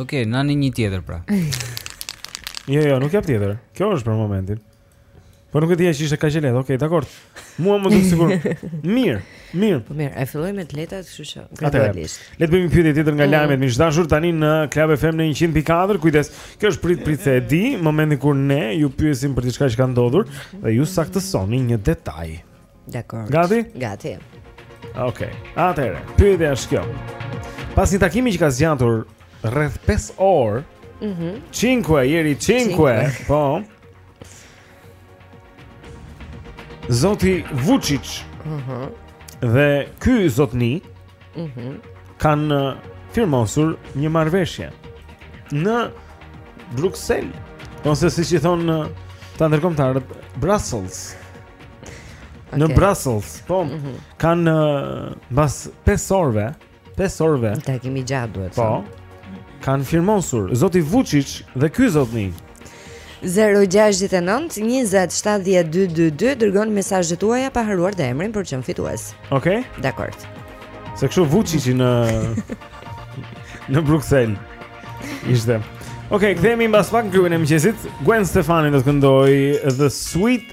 S6: Ok, nani një tjetër pra.
S4: jo, jo, nuk jap tjetër. Kjo është për momentin. Po nuk e di që ishte kaq e lehtë. Okej, okay, dakord. Mua më duk sikur. Mirë, mirë.
S3: Po mirë, e filloj me të lehtat, kështu që gradualisht.
S4: Le të bëjmë një pyetje tjetër nga
S3: mm.
S4: lajmet miq të dashur tani në Club FM në 104. Kujdes. Kjo është prit prit se e di, momentin kur ne ju pyesim për diçka që ka ndodhur dhe ju saktësoni një detaj.
S3: Dakord.
S4: Gati?
S3: Gati.
S4: Okej. Okay. Atëherë, pyetja është kjo. Pas një takimi që ka zgjatur rreth 5 orë,
S3: mhm,
S4: mm cinque Jeri
S3: cinque,
S4: po. Zoti Vuçiç.
S3: Mhm.
S4: Mm dhe ky zotni,
S3: mhm, mm
S4: kanë uh, firmosur një marrëveshje
S9: në Bruksel, ose siç i thonë uh, këta ndërkombëtarët Brussels. Në
S3: okay.
S9: Brussels, po,
S3: mm
S9: -hmm. kanë mbas 5 orëve, 5 orëve.
S3: Ta kemi gjatë duhet.
S9: Po. Kanë firmosur zoti Vuçiç dhe ky zotni.
S3: 069 2070222 dërgon mesazhet tuaja pa harruar dhe emrin për të qenë fitues.
S9: Okej.
S3: Okay. Dakord.
S9: Se kështu Vuçiçi në në Bruksel. Ishte. Okej, okay, kthehemi mbas pak në klubin e mëngjesit. Gwen Stefani do të këndojë The Sweet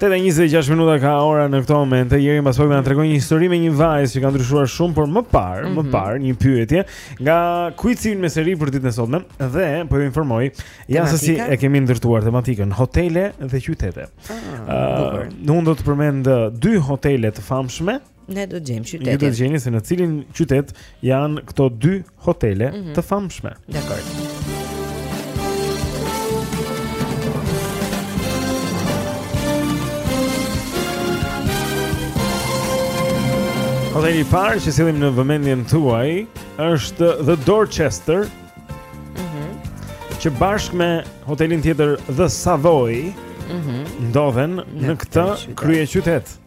S9: 8:26 minuta ka ora në këto momente. Jeri mbase na tregon një histori me një vajzë që ka ndryshuar shumë, por më parë, mm -hmm. më
S3: mhm.
S9: parë një pyetje nga kuizi me seri për ditën e sotme dhe po ju informoj, ja se si e kemi ndërtuar tematikën hotele dhe qytete.
S3: Ah,
S9: uh, unë do të përmend uh, dy hotele të famshme
S3: Ne do të gjejmë qytetin.
S9: Ju do të gjeni se në cilin qytet janë këto dy hotele
S3: mm -hmm.
S9: të famshme.
S3: Dakord.
S4: Hoteli i parë që sjellim në vëmendjen tuaj është The Dorchester.
S3: Mhm.
S4: Mm që bashkë me hotelin tjetër The Savoy,
S3: mhm, mm
S4: ndodhen në këtë
S3: kryeqytet.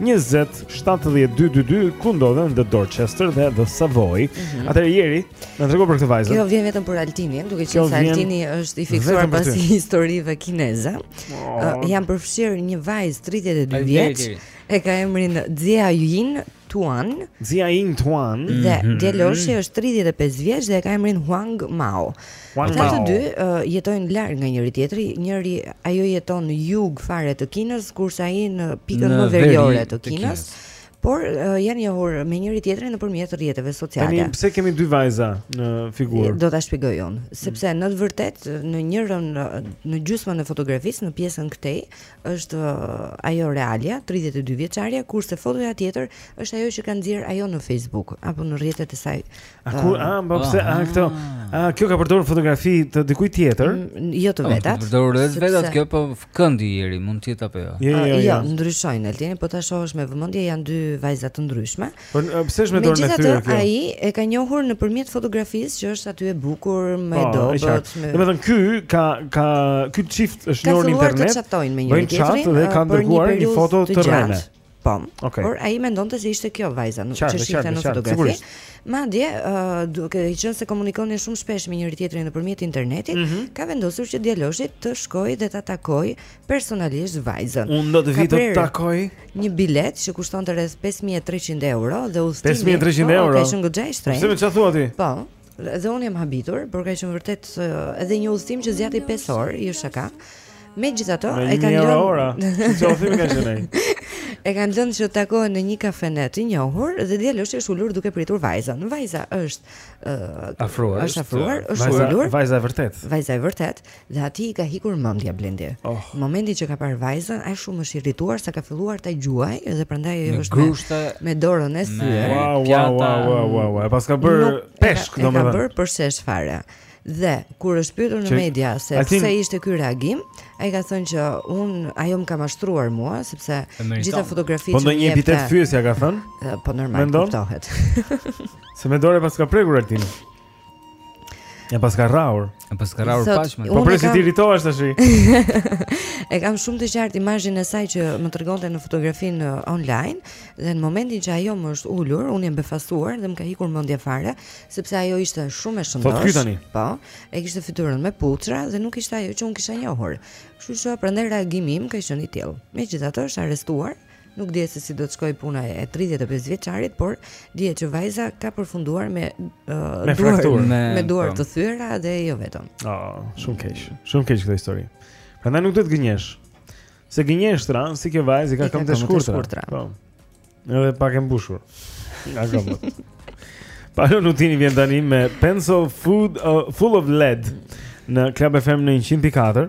S3: 20
S4: 70 222 ku ndodhen The Dorchester dhe The Savoy.
S3: Mm -hmm.
S4: Atëherë Jeri, na trego për këtë vajzën.
S3: Kjo vjen vetëm për Altinin, duke qenë se Altini është i fiksuar
S4: pas
S3: historive kineze.
S4: Oh.
S3: Uh, janë përfshirë një vajzë 32 vjeç, e ka emrin Jia Yin Tuan.
S4: Jia Yin Tuan.
S3: Dhe
S4: mm -hmm.
S3: djaloshi është 35 vjeç dhe e ka emrin Huang Mao. Ata të dy uh, jetojnë larg nga njëri tjetri, njëri ajo jeton në jug fare të Kinës, kurse ai në pikën më veriore të Kinës. Por uh, janë njohur me njëri tjetrin nëpërmjet rrjeteve sociale.
S4: Tani pse kemi dy vajza në figurë?
S3: Do ta shpjegoj unë, mm. sepse në të vërtetë në njërën në gjysmën e fotografisë, në pjesën këtej, është uh, ajo realja, 32 vjeçarja, kurse fotoja tjetër është ajo që ka nxjerrë ajo në Facebook apo në rrjetet e saj
S4: A ku a ah, po pse a ah, këto? A kjo ka përdorur fotografi të dikujt tjetër?
S3: Mm, jo të vetat.
S6: Ka përdorur
S3: të
S6: vetat kjo po këndi i ri mund të jetë apo jo?
S3: Jo, jo, ah, jo. Jo, ndryshojnë Altini, po ta shohësh me vëmendje janë dy vajza të ndryshme.
S4: Po pse është me dorën e thyer kjo?
S3: Ai e ka njohur nëpërmjet fotografisë që është aty e bukur me
S4: po, e
S3: dobët.
S4: Domethënë ky ka ka ky çift është njohur në internet.
S3: Ka filluar të chatojnë me njëri tjetrin.
S4: Bëjnë chat dhe kanë dërguar një foto
S3: të
S4: rëndë.
S3: Po.
S4: Okay.
S3: Por ai mendonte se ishte kjo vajza që shihte në fotografi. Madje, ë, uh, duke qenë se komunikonin shumë shpesh me njëri tjetrin nëpërmjet internetit,
S4: mm -hmm.
S3: ka vendosur që djaloshi të shkojë dhe ta takojë personalisht vajzën.
S4: Unë do të vij të
S3: të
S4: takoj,
S3: një biletë që kushtonte rreth 5300 euro dhe udhëtimi.
S4: 5300
S3: po,
S4: euro.
S3: Ka qenë goxha i shtrenjtë.
S4: Pse më çfarë thua ti?
S3: Po. Dhe unë jam habitur, por ka qenë vërtet edhe një udhëtim që zgjati 5 orë, jo shaka. Megjithatë, e kanë lënë
S4: ora. Çfarë udhëtimi ka qenë ai?
S3: E kanë lënë që të takohen në një kafene të njohur dhe djaloshi është ulur duke pritur vajzën. Vajza është uh,
S4: afruar,
S3: është afruar, është ulur.
S4: Vajza e vërtet.
S3: Vajza e vërtet. dhe atij i ka ikur mendja Blendi.
S4: Oh.
S3: Në momentin që ka parë vajzën, ai shumë është irrituar sa ka filluar ta gjuaj dhe prandaj ajo është
S6: grushte,
S3: me, me dorën e thyer.
S4: Wow, wow, wow, wow, wow, wow. Paska
S3: bër
S4: peshk
S3: domethënë. Ka bër përshesh fare. Dhe kur është pyetur në media se
S4: pse think...
S3: ishte ky reagim, ai ka thënë që un ajo më ka mashtruar mua sepse gjithë fotografitë
S4: po
S3: që
S4: jepte.
S3: Po ndonjë
S4: epitet
S3: fyes
S4: i ka thënë?
S3: Po normal kuptohet.
S4: se me dorë paska prekur Altin. E paska rrahur.
S6: E paska
S3: rrahur
S6: paqshme.
S4: Po
S3: pse
S4: ti irritohesh tash.
S3: E kam shumë të qartë imazhin e saj që më tregonte në fotografinë uh, online dhe në momentin që ajo më është ulur, unë jam befasuar dhe më ka ikur mendja fare, sepse ajo ishte shumë e shëndosh.
S4: Po ky tani.
S3: Po, e kishte fytyrën me puçra dhe nuk ishte ajo që unë kisha njohur. Kështu që prandaj reagimi im ka qenë i tillë. Megjithatë është arrestuar Nuk dihet se si do të shkojë puna e 35 vjeçarit, por dihet që vajza ka përfunduar me uh,
S4: me
S3: duar
S4: fraktur,
S3: me,
S4: me
S3: duar
S4: po.
S3: të thyera dhe jo vetëm.
S4: Oh, shumë keq. Shumë keq kjo histori. Prandaj nuk duhet gënjesh. Se gënjeshtra, si kjo vajzë ka këmbë të shkurtra. Po. Edhe pak e mbushur. Nga këmbët. Paolo Nutini vjen tani me Pencil Food uh, Full of Lead në Club FM në
S13: 104.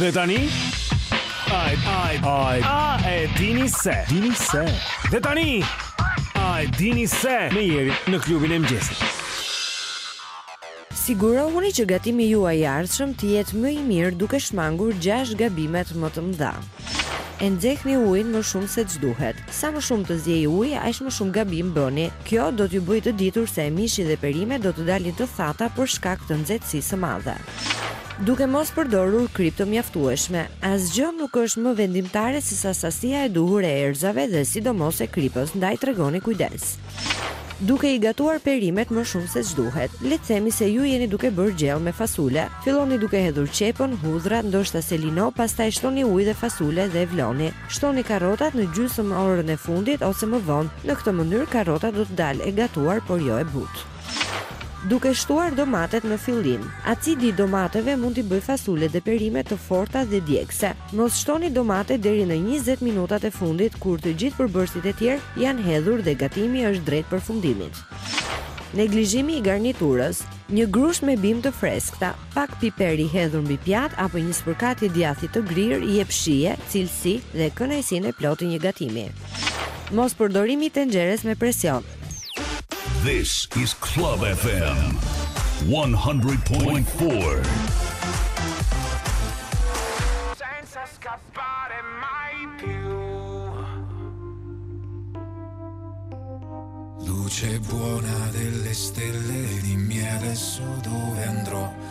S10: Dhe tani Ai ai ai a e dini se dini se Dhe tani A e dini se me Jerin në klubin e mëngjesit
S3: Sigurohuni që gatimi juaj i ardhshëm të jetë më i mirë duke shmangur 6 gabimet më të mëdha. E nxehni ujin më shumë se ç'duhet. Sa më shumë të ziejë uji, aq më shumë gabim bëni. Kjo do t'ju bëjë të ditur se mishi dhe perimet do të dalin të thata për shkak të nxehtësisë së madhe. Duke mos përdorur kripë të mjaftueshme, asgjë nuk është më vendimtare se sa sasia e duhur e erëzave dhe sidomos e kripës, ndaj tregoni kujdes. Duke i gatuar perimet më shumë se ç'duhet, le të themi se ju jeni duke bërë gjellë me fasule, filloni duke hedhur qepën, hudhrat, ndoshta selino, pastaj shtoni ujë dhe fasule dhe e vloni. Shtoni karrotat në gjysmë orën e fundit ose më vonë, në këtë mënyrë karrota do të dalë e gatuar por jo e butë. Duke shtuar domatet në fillim. Acidi i domateve mund t'i bëjë fasulet dhe perimet të forta dhe djegëse. Mos shtoni domatet deri në njëzet minutat e fundit kur të gjithë përbërësit e tjerë janë hedhur dhe gatimi është drejt përfundimit. Neglizhimi i garniturës. Një grusht me bimë të freskëta, pak piper i hedhur mbi pjatë apo një spërkatje djathi të grirë i jep shije, cilësi dhe kënaqësinë e plotë një gatimi. Mospërdorimi i tenxheres me presion.
S1: This is Club FM 100.4.
S14: Senza scappare mai più.
S15: Luce buona delle stelle, dimmi adesso dove andrò.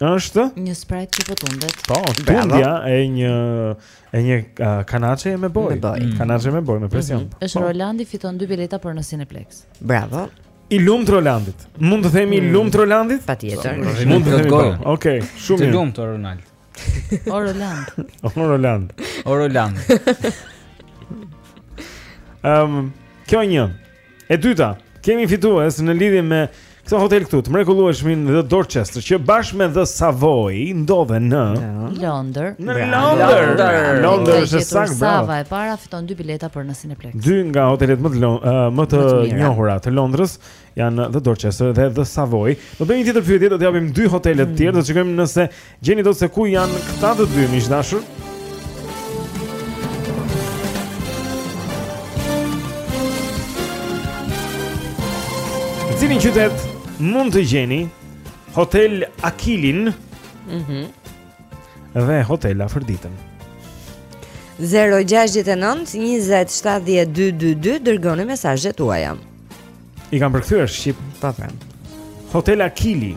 S4: Është një
S5: sprite që po tundet.
S4: Po, tundja e një e një uh, kanaçeje me
S3: bojë. Bojë. Mm.
S4: Kanaçe me bojë me presion.
S5: Mm -hmm. Është po. Rolandi fiton dy bileta për në Cineplex.
S3: Bravo.
S4: I lumtë Rolandit. Mund të themi i mm. lumtë Rolandit?
S3: Patjetër.
S4: Mund të themi. Okej, okay,
S6: shumë
S4: mirë.
S6: Të lumtë Ronald.
S5: O Roland.
S4: O Roland.
S6: O Roland.
S4: Ehm, um, kjo një. E dyta, kemi fitues në lidhje me këtë hotel këtu, të mrekullueshmin The Dorchester, që bashkë me The Savoy ndodhen në
S5: Londër.
S4: Në Londër. Londër është saktë, bravo.
S5: Sava e para fiton dy bileta për në Cineplex.
S4: Dy nga hotelet më të lon, uh, më të njohura të Londrës janë The Dorchester dhe The Savoy. Do bëjmë një tjetër pyetje, do të japim dy hotele të mm. tjera, do të shikojmë nëse Gjeni dot se ku janë këta të dy miq të dashur. Cilin qytet mund të gjeni Hotel Akilin
S3: mm -hmm.
S4: Dhe Hotel Afërditën
S3: 0-6-9-20-72-22 Dërgoni mesazhet tuaja
S4: I kam përkthyer shqip Hotel Akili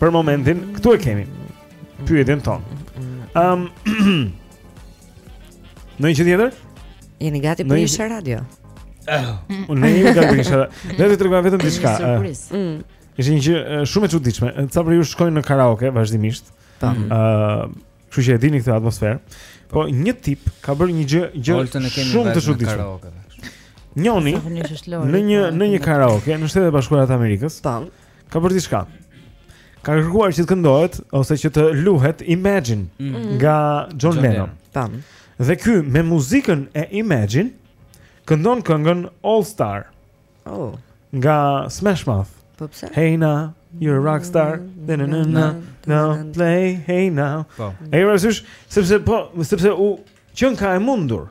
S4: Për momentin, këtu e kemi pyetjen tonë. Ëm um, Në një tjetër?
S3: Jeni gati për
S4: një
S3: radio.
S4: Unë nuk jam gati për një radio. Ne do të tregojmë vetëm diçka.
S3: Mm.
S4: Është një gjë shumë e çuditshme. Ca prej jush shkojnë në karaoke vazhdimisht.
S3: Ëh,
S4: mm. kështu që e dini këtë atmosferë. Po një tip ka bërë një gjë gjë shumë të çuditshme. Njoni në një në një karaoke në Shtetet e Bashkuara të Amerikës. Tan. Ka bërë diçka. Ka kërkuar që të këndohet ose që të luhet Imagine
S3: mm -hmm.
S4: nga John,
S3: John
S4: Lennon.
S3: Tan.
S4: Dhe ky me muzikën e Imagine këndon këngën All Star.
S3: Oh.
S4: Nga Smash Mouth.
S3: Po pse?
S4: Hey now, you're a rock star. Na na na na. Go play, hey now.
S6: Po.
S4: E ke parasysh sepse po, sepse u qenka e mundur.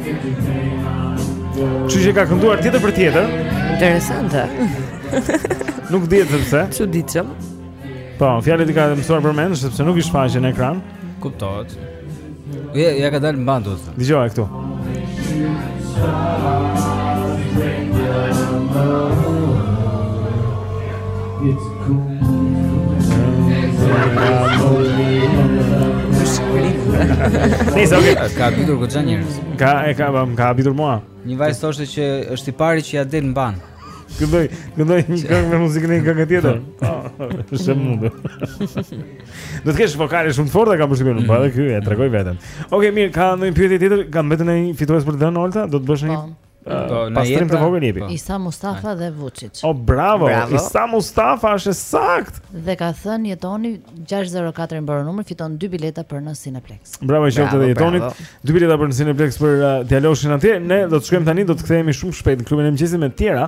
S4: Kështu që ka kënduar tjetër për tjetër.
S3: Interesante.
S4: nuk dihet pse.
S3: Çuditshëm.
S4: Po, fjalët i ka mësuar për mend sepse nuk i shfaqen në ekran.
S6: Kuptohet. Ja, ja ka dalë mbanë dot.
S4: Dëgjoje këtu. It's Nice, okay.
S6: Ka habitur goxha njerëz.
S4: Ka e ka më ka habitur mua.
S6: Një vajzë thoshte që është i pari që ja del mbanë.
S4: Këndon, këndon një këngë me muzikën e një kënge tjetër. Po, është mund. Do të kesh vokale shumë të forta kam përshtypjen, po edhe ky e tregoi veten. Okej, mirë, ka ndonjë pyetje tjetër? Kam vetëm një fitues për të dhënë Olta, do të bësh një
S6: po. Po,
S4: na
S6: jep. Pra.
S4: Po.
S5: Isa Mustafa dhe Vuçiç.
S4: O bravo.
S3: bravo.
S4: Isa Mustafa është e saktë.
S5: Dhe ka thënë Jetoni 604 i mbaron numri fiton dy bileta për në Cineplex.
S4: Bravo i
S3: qoftë
S4: dhe Jetonit. Dy bileta për në Cineplex për uh, djaloshin atje. Ne do të shkojmë tani, do të kthehemi shumë shpejt në klubin e mëngjesit me të tjera.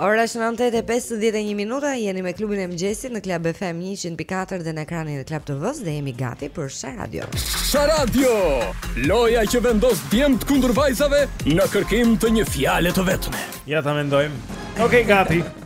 S3: Ora është 9:51 minuta, jeni me klubin e mëngjesit në Club FM 104 dhe në ekranin e Club TV-s dhe jemi gati për Sha Radio.
S8: Sha Radio, loja që vendos djemtë kundër vajzave në kërkim të një fjale të vetme.
S4: Ja ta mendojmë. Okej, okay, gati.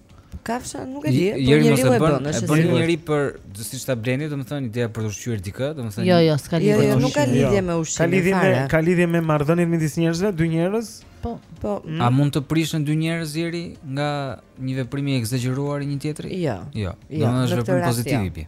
S4: Kafsha
S3: nuk e di, po njeriu
S6: e bën,
S3: është
S6: e
S3: sigurt.
S6: Bën njeriu për, siç ta bleni, domethënë ideja për të ushqyer dikë, domethënë.
S5: Jo, jo, s'ka lidhje.
S3: Jo,
S5: jo,
S3: nuk ka lidhje me ushqimin.
S4: Ka lidhje me ka lidhje me marrëdhëniet midis njerëzve, dy njerëz?
S5: Po,
S3: po.
S6: A mund të prishen dy njerëz deri nga një veprim i ekzagjeruar i një tjetrit?
S3: Jo.
S6: Jo. Domethënë është veprim pozitiv i bie.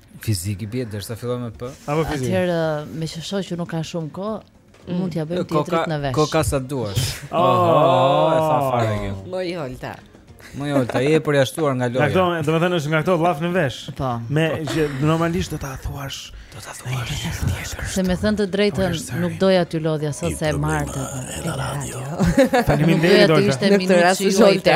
S4: Fizik
S6: i bie derisa fillon me p.
S4: Apo fizik.
S5: Atëherë, me që shoh që nuk ka shumë kohë, mm. mund t'ja bëjmë tjetrit në vesh.
S6: Ka, ka sa duash.
S4: Oh,
S6: oh, e tha fare kjo.
S3: Moj Olta.
S6: Moj Olta, je përjashtuar nga
S4: loja. Këto, domethënë është nga këto llaf në vesh.
S5: Po.
S4: Me që normalisht do ta thuash, do ta thuash.
S5: Se me thënë të drejtën, nuk doja t'ju lodhja sot se e martë.
S4: Faleminderit Olta.
S3: Në këtë rast është Olta.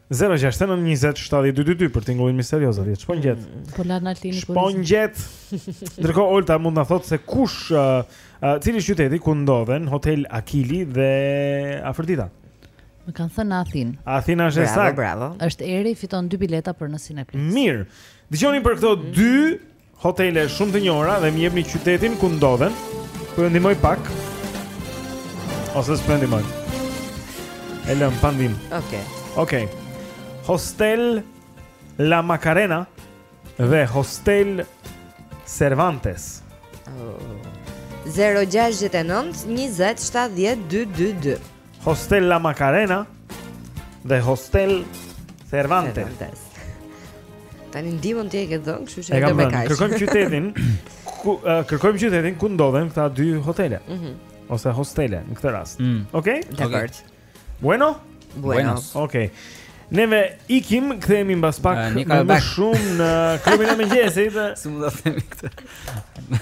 S4: 069 20 70 222 për tingullin misterioz atje. Ç'po ngjet?
S5: Mm, po la Altini po.
S4: Ç'po ngjet? Ndërkohë Olta mund të na thotë se kush uh, uh, cili qyteti ku ndodhen Hotel Akili dhe Afërdita.
S5: Më kanë thënë në Athinë.
S4: Athina është e saktë.
S3: Bravo, bravo.
S5: Është Eri fiton dy bileta për në Cineplex.
S4: Mirë. Dëgjoni për këto dy hotele shumë të njohura dhe më jepni qytetin ku ndodhen, po ju ndihmoj pak. Ose s'po ndihmoj. E lëm pa ndihmë.
S3: Okej. Okay.
S4: Okej. Okay. Hostel La Macarena dhe Hostel Cervantes. Oh.
S3: 069 20 70 222.
S4: Hostel La Macarena dhe Hostel Cervantes.
S3: Cervantes. Tani ndihmën ti e ke dhënë, kështu që
S4: edhe
S3: me kaq.
S4: Kërkojmë qytetin. Ku uh, kërkojmë qytetin ku ndodhen këta dy hotele.
S3: Mhm.
S4: Mm ose hostele në këtë rast.
S6: Mm.
S4: Okej? Okay?
S3: Dakor. Okay.
S4: Bueno?
S3: Bueno.
S4: Okej. Okay. Neve ikim, kthehemi mbas pak
S6: uh,
S4: me më shumë në klubin e mëngjesit.
S6: S'u do të themi këtë.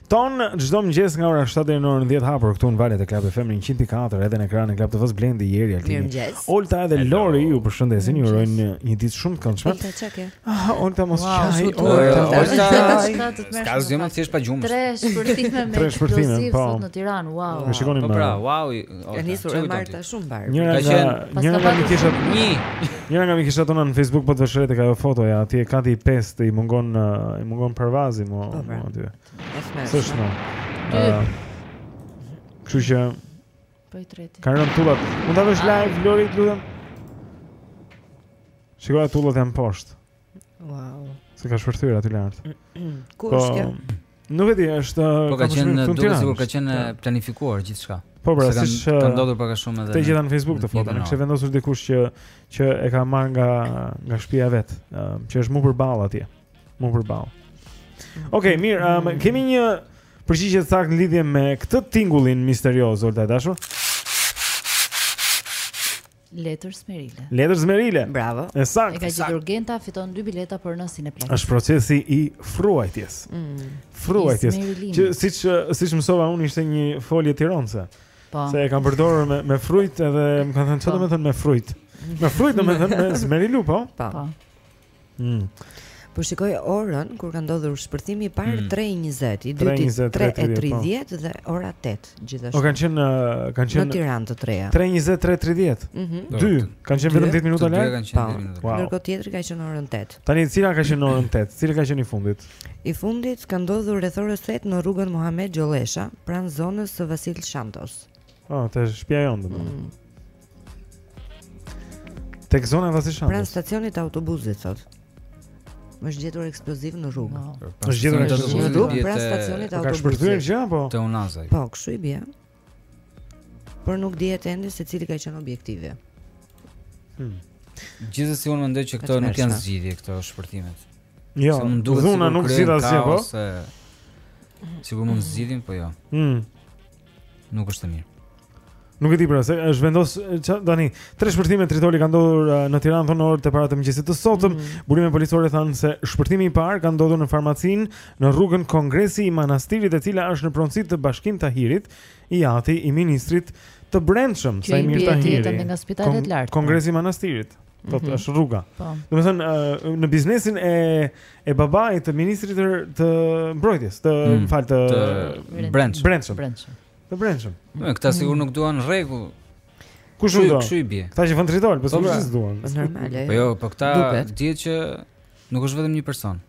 S4: Ton çdo mëngjes nga ora 7 deri në orën 10 hapur këtu në valët e Club FM 104 edhe në ekranin e Club TV-s Blendi, Eri, Altini. Olta edhe Lori ju përshëndesin, ju urojnë një, një ditë shumë të këndshme.
S3: Olta çka ke?
S4: Ah, Olta mos
S5: çaj.
S4: Olta,
S5: Olta.
S4: Ka
S6: zgjuar më thjesht pa gjumë.
S5: Tre shpërthime me eksplozivë
S4: po.
S5: sot në Tiranë. Wow.
S4: Më shikoni
S6: po
S4: më.
S6: Po pra, wow.
S3: Ka nisur e marta shumë mbarë.
S4: Njëra nga njëra nga mikeshat
S6: një.
S4: Njëra nga mikeshat tona. Në Facebook po të vësh re te kjo fotoja, atje kati i pestë i mungon i mungon parvazi mo
S3: po, pra.
S4: aty. Sëshmo. Kështu që
S5: po i treti.
S4: Ka rënë tullat. Mund ta vesh live Lori, të lutem. Shikoji tullat janë poshtë.
S3: Wow.
S4: Se ka shpërthyer aty lart.
S3: Ku
S4: po,
S3: është kjo?
S4: Nuk e di, është
S6: Po ka qenë
S4: në
S6: duket sikur ka qenë planifikuar gjithçka.
S4: Po pra, siç
S6: ka uh, ndodhur pak a shumë edhe. Të
S4: gjitha në Facebook të foton, kishte vendosur dikush që që e ka marrë nga nga shtëpia e vet, um, që është më përballë atje. Më përballë. Okej, mirë, um, kemi një përgjigje të saktë në lidhje me këtë tingullin misterioz, Olta e dashur.
S5: Letër zmerile.
S4: Letër zmerile.
S3: Bravo.
S4: E saktë.
S5: E ka gjetur Genta, fiton dy bileta për në Cineplex.
S4: Është procesi i fruajtjes.
S5: Mm.
S4: Fruajtjes. Që siç siç mësova unë ishte një folje tironse.
S5: Po.
S4: Se e kam përdorur me me frujt edhe më kanë thënë çfarë po. do me thënë me frujt. Me frujt do me thënë me zmerilu, po?
S3: Po. po.
S4: Mm.
S3: Po shikoj orën kur ka ndodhur shpërthimi i parë 3:20, mm. i dyti 3:30 po. dhe ora 8 gjithashtu.
S4: Po kanë qenë kanë qenë
S3: në Tiranë të treja.
S4: 3:20 3:30.
S3: Mhm.
S4: Dy, kanë qenë vetëm 10 minuta larg.
S6: Kanë qenë 10 minuta.
S4: Po.
S3: Ndërkohë tjetri ka qenë orën 8.
S4: Tani cila ka qenë orën 8? Cila ka qenë i fundit?
S3: I fundit ka ndodhur rreth orës 8 në rrugën Muhamet Gjollesha, pranë zonës së Vasil Shantos.
S4: Ah, te shpia jonë.
S3: Mm.
S4: Tek zona e
S3: Vasil
S4: Shantos.
S3: Pranë stacionit të autobuzit sot. Është gjetur eksploziv në rrugë. No.
S4: Është gjetur eksploziv
S3: në rrugë,
S6: në
S3: rrugë
S6: pranë
S3: stacionit të
S4: autobusit. Ka shpërthyer gjë apo?
S6: Te Unaza.
S3: Po, kështu i bie. Por nuk dihet ende se cili ka qenë objektivi. Hmm.
S6: Gjithsesi unë mendoj që këto nuk janë zgjidhje këto shpërthimet.
S4: Jo, dhuna nuk zgjidh asgjë po.
S6: Sikur mund zgjidhin po jo.
S4: Hmm.
S6: Nuk është e mirë.
S4: Nuk e di pra se është vendos tani tre shpërthime tritoli kanë ndodhur uh, në Tiranë thonë orët e para të mëngjesit të sotëm. Mm -hmm. Burime policore thanë se shpërthimi i parë ka ndodhur në farmacinë në rrugën Kongresi i Manastirit e cila është në pronësi të Bashkim Tahirit, i ati i ministrit të Brendshëm,
S5: Saimir
S4: Tahiri. Kjo
S5: i bie nga spitalet lart.
S4: Kongresi i Manastirit. Po
S5: mm -hmm.
S4: është rruga.
S5: Po.
S4: Domethënë në biznesin e e babait të ministrit të mbrojtjes, të më fal të
S6: Brendshëm.
S4: Brendshëm.
S5: Brendshëm.
S4: Të Brendshëm.
S6: Po këta sigurisht nuk duan rregull.
S4: Kush nuk do?
S6: Kush i bie?
S4: Këta që vënë tritol, po,
S6: po
S4: sigurisht
S6: pra.
S4: S'duan.
S3: Po normale.
S6: Po jo, po këta dihet që nuk është vetëm një person.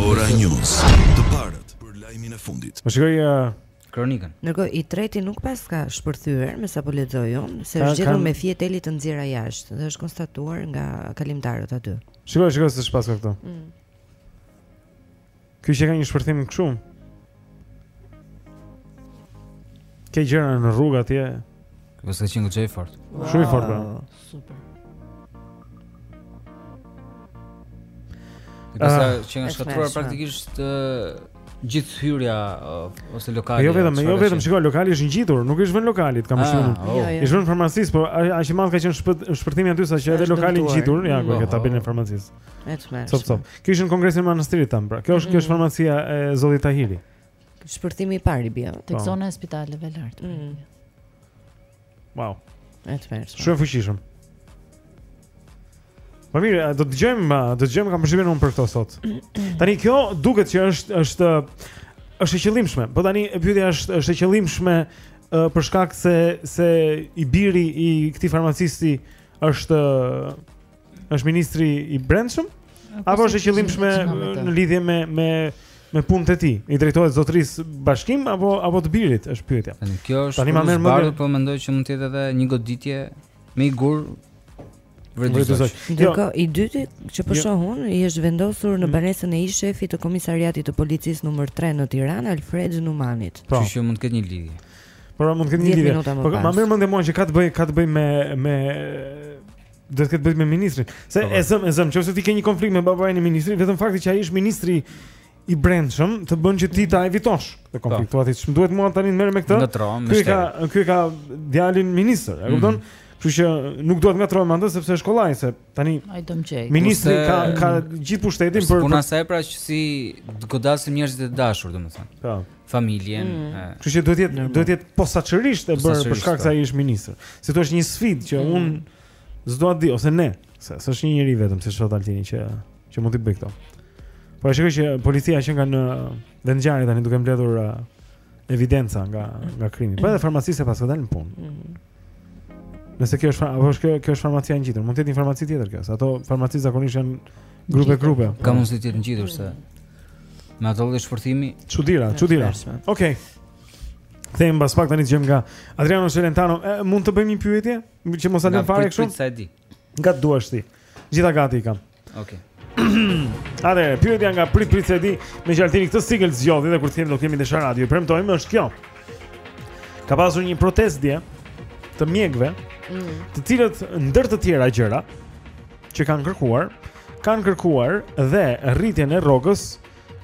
S16: Ora News, të parët për lajmin e fundit.
S4: Po shikoj uh,
S6: kronikën.
S3: Ndërkohë i treti nuk paska shpërthyer, me sa po lexoj unë, se është gjetur me fije teli të nxjerra jashtë dhe është konstatuar nga kalimtarët aty.
S4: Shikoj, shikoj se ç'paska këtu.
S3: Mm.
S4: Ky ç'ka një shpërthim kështu. Ke gjëra në rrugë atje?
S6: Kjo s'ka qenë gjë e fortë.
S4: Shumë fort. Po.
S5: Super.
S6: Kjo sa
S4: ah.
S6: që është
S3: shkatërruar
S6: praktikisht gjithë hyrja ose lokali.
S4: Jo vetëm, jo vetëm, shikoj lokali është ngjitur, nuk është vënë lokalit, kam
S6: ah,
S4: shumë.
S6: Oh. Jo, jo.
S4: Është vënë farmacisë, por aq i madh ka qenë shpërthimi aty saqë edhe lokali ngjitur, ja ku e ka tabelën e farmacisë.
S3: E tmerrshme
S4: Sop, sop Kjo është në Kongresin e Manastirit tamam pra Kjo është, mm. kjo është
S3: mm.
S4: farmacia e zotit Tahiri
S3: Shpërthimi i parë i bie
S4: Po.
S5: Tek zona e spitaleve lart
S3: mm.
S4: Wow
S3: E tmerrshme
S4: Shumë i fuqishëm Ma po mirë, do dëgjojmë, do dëgjojmë kam përshtypjen unë për këto sot Tani kjo duket që është, është, është e qëllimshme Po tani pyetja është, është e qëllimshme për shkak se, se i biri i këtij farmacisti është Është ministri i Brendshëm apo është e qëllimshme në lidhje me me me punën e tij? I drejtohet zotërisë Bashkim apo apo të birit? Është pyetja.
S6: Kjo është
S4: tani më
S6: mirë
S4: bardhë,
S6: po mendoj që mund të jetë edhe një goditje me një gur
S4: Vërtet.
S3: Jo. Ky i dyti që po
S4: jo.
S3: shoh unë i është vendosur në mm. banesën e ish-shefit të komisariatit të policisë numër 3 në Tiranë, Alfred Numanit.
S4: Po.
S6: Që mund të ketë një lidhje.
S4: Por mund të ketë një lidhje. Po më mirë mendjen që ka të bëjë ka të bëjë me me Do të ketë të bëjë me ministrin. Se e zëm, e zëm, nëse ti ke një konflikt me babain e ministrit, vetëm fakti që ai është ministri i brendshëm të bën që ti ta evitosh këtë konflikt. Thua ti ç'më duhet mua tani të merrem me këtë? Ky ka ky ka djalin ministër, e kupton?
S6: Mm -hmm.
S4: Kështu që nuk duhet të ngatërrohem me atë sepse është kollaj se tani
S5: ai do mëjë.
S4: Ministri ka ka gjithë pushtetin por
S6: puna,
S4: siç
S6: e pe, që s'i godasim njerëzit e dashur, domethënë.
S4: Po.
S6: familjen.
S3: Mm.
S6: E...
S4: Kështu që duhet jetë duhet jetë posaçërisht e bërë për shkak se po. ai është ministër. Si të thuash është një sfidë që
S3: mm.
S4: un s'dua ta di ose ne, se s'është një njeri vetëm siç thotë Altini që që mund t'i bëjë këto. Po e shikoj që policia qenka në vendngjarje tani duke mbledhur uh, evidenca nga nga krimi. Po edhe farmacistja paska dalë në punë.
S3: Mm.
S4: Nëse kjo është apo është kjo kjo është farmacia e ngjitur, mund të jetë një farmaci tjetër kjo. Ato farmaci zakonisht janë grupe grupe.
S6: Ka mundësi të jetë ngjitur se me ato lloj shpërthimi.
S4: Çudira, çudira. Okej. Them mbas pak tani dëgjojmë nga Adriano Celentano, mund të bëjmë një pyetje? Që mos
S6: e
S4: lëm fare kështu. Nga të duash ti. Të gjitha gati i kam.
S6: Okej.
S4: Okay. Atëherë, pyetja nga prit prit s'e di, meqë Altini këtë single zgjodhi dhe kur të kemi do kemi dhe sharadion. e premtojmë, është kjo. Ka pasur një protestë dje të mjekëve,
S3: mm.
S4: të cilët ndër të tjera gjëra që kanë kërkuar, kanë kërkuar dhe rritjen e rrogës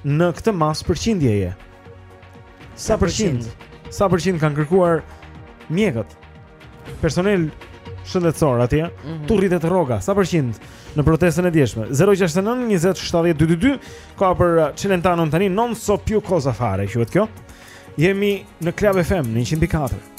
S4: në këtë masë përqindjeje. Sa përqind? Sa përqind kanë kërkuar mjekët? Personel shëndetësor etj,
S3: mm -hmm.
S4: t'u rritet rroga, sa përqind në protestën e djeshme? 069 20 70 222, koha për uh, Çelentanon tani, non so più cosa fare, quhet kjo? Jemi në Klab FM, në 104.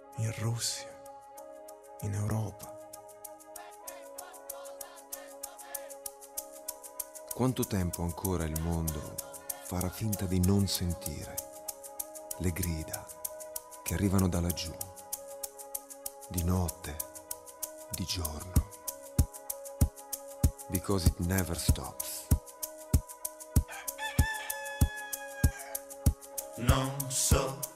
S17: in Russia, in Europa.
S18: Quanto tempo ancora il mondo farà finta di non sentire le grida che arrivano da laggiù, di notte, di giorno? Because it never stops.
S14: Non so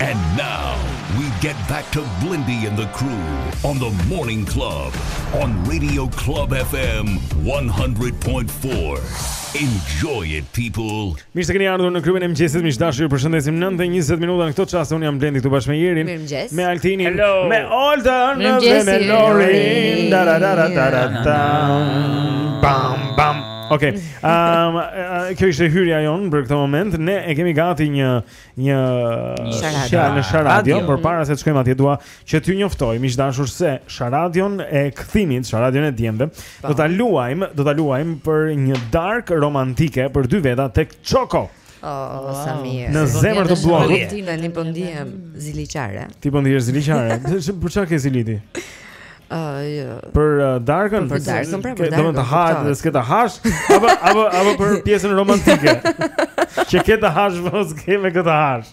S1: And now we get back to Blendi and the crew on the Morning Club on Radio Club FM 100.4. Enjoy it people.
S4: Mirë se keni ardhur në klubin e mëngjesit, miq të dashur, ju përshëndesim 9:20 minuta në këtë çast. Un jam Blendi këtu bashkë me Jerin, me Altinin,
S3: Hello.
S4: me
S3: Oltën,
S4: me Lorin. Da da da da da da. Bam bam. Okej. Okay. Ëm um, uh, kjo ishte hyrja jonë për këtë moment. Ne e kemi gati një një sharadion në sharadion, përpara se të shkojmë atje dua që t'ju njoftoj miq të dashur se sharadion e kthimit, sharadion e djemve, do ta luajmë, do ta luajmë për një darkë romantike për dy veta tek Choco.
S3: Oh, oh, sa mirë.
S4: Në po zemër të bllokut.
S3: Ti tani po ndihem ziliqare.
S4: Ti po ndihesh ziliqare. Për ça ke ziliti?
S3: Ëh, uh, jo.
S4: Për uh, darkën,
S3: për darkën, pra, për
S4: darkën. Do të hash, domethënë s'ke të hash, apo apo apo për pjesën romantike. Që ke të hash, po s'ke me
S3: kë
S4: të hash.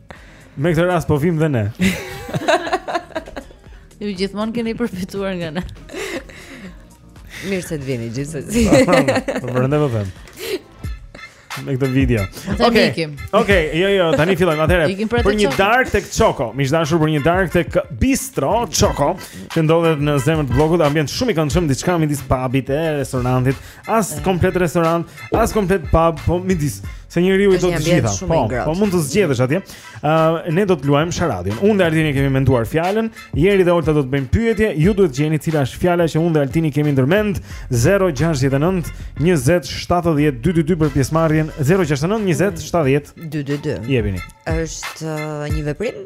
S4: Me
S6: këtë
S4: rast po vim dhe ne.
S5: Ju gjithmonë keni përfituar nga ne.
S3: Mirë se të vini gjithsesi.
S4: Po vërtet po them. Me këtë video. Okej.
S5: Okay.
S4: Okej, okay, jo jo, tani fillojmë atëherë.
S5: Për
S4: një darkë tek Choco, miq të dashur për një darkë tek Bistro Choco, që ndodhet në zemër të bllokut, ambient shumë i këndshëm, diçka midis pubit e restorantit. As e... komplet restorant, as komplet pub, po midis, se njeriu i do të gjitha. Po, po mund të zgjedhësh atje. Ë, uh, ne do të luajmë sharadën. Unë dhe Altini kemi menduar fjalën, Jeri dhe Olta do të bëjnë pyetje, ju duhet të gjeni cila është fjala që unë dhe Altini kemi ndërmend 069 20 70 222 për pjesëmarrjen 069 20 70
S3: 222.
S4: Jepini.
S3: Është uh, një veprim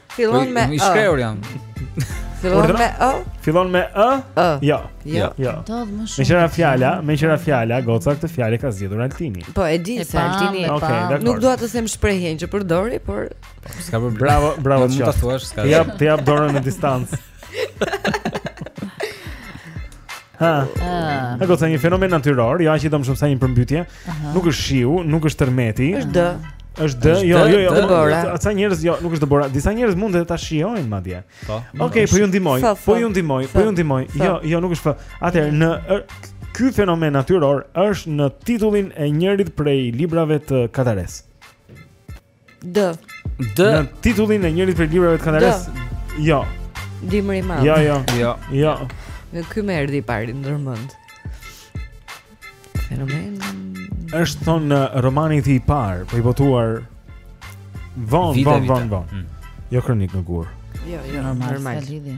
S3: Fillon me
S4: i shkrehur
S6: jam.
S3: Fillon me ë?
S4: Fillon me ë?
S3: Ë.
S4: Jo.
S3: Jo.
S4: Jo.
S5: Meqë
S4: ra fjala, meqë ra fjala, goca këtë fjalë ka zgjedhur Altini.
S3: Po e di se Altini.
S4: Okej, dakor.
S3: Nuk dua të them shprehjen që përdori, por
S6: s'ka për
S4: bravo, bravo
S6: ti. Mund ta thuash s'ka.
S4: Ja, të jap dorën në distancë. Ha. Ha. Është një fenomen natyror, jo aq i dëmshëm sa një përmbytje. Nuk është shiu, nuk është tërmeti.
S3: Është dë.
S4: Është
S6: dë,
S4: jo, jo, jo. Ata njerëz jo, nuk është dëbora. Disa njerëz mund të ta shijojnë madje.
S6: Po.
S4: Okej, po ju ndihmoj. Po ju ndihmoj, po ju ndihmoj. Jo, jo, nuk është. Atëherë në ky fenomen natyror është në titullin e njërit prej librave të Kadaresë.
S3: D.
S6: D.
S19: Në titullin e njërit prej librave të Kadaresë. Jo.
S3: Dimri i madh.
S19: Jo, jo.
S6: Jo.
S19: Jo.
S3: Në ky më erdhi i pari ndërmend. Fenomen.
S19: Është thonë romani i tij i parë, po i botuar vonë
S6: vonë
S19: vonë vonë.
S6: Mm.
S19: Jo Kronikë në gur.
S3: Jo, jo,
S4: normal. S'ka lidhje.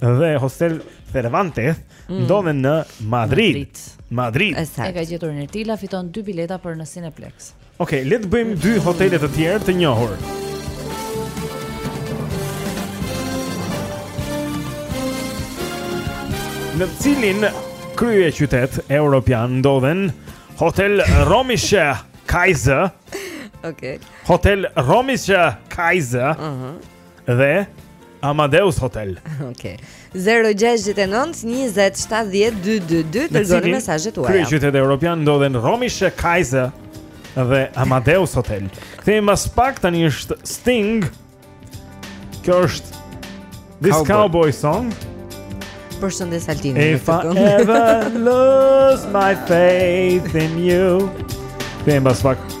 S19: dhe Hostel Cervantes mm. ndodhen në Madrid. Madrid.
S4: Madrid.
S3: E
S4: ka gjetur Nertila, fiton dy bileta për në Cineplex.
S19: Okej, okay, le të bëjmë dy hotele të tjerë të njohur. Në cilin kryeqytet europian ndodhen Hotel Romische Kaiser.
S3: Okej. Okay.
S19: Hotel Romische Kaiser.
S3: Mhm. Uh -huh.
S19: dhe Amadeus Hotel.
S3: Okej. Okay.
S19: 069207222
S3: dërgoni mesazhet tuaja.
S19: Kryeqytet europian ndodhen Romische Kaiser dhe Amadeus Hotel. Kthehemi pas pak tani është Sting. Kjo është This
S6: Cowboy,
S19: Cowboy Song.
S3: Përshëndes Altinin.
S19: If I ever lose my faith in you. Them bas pak.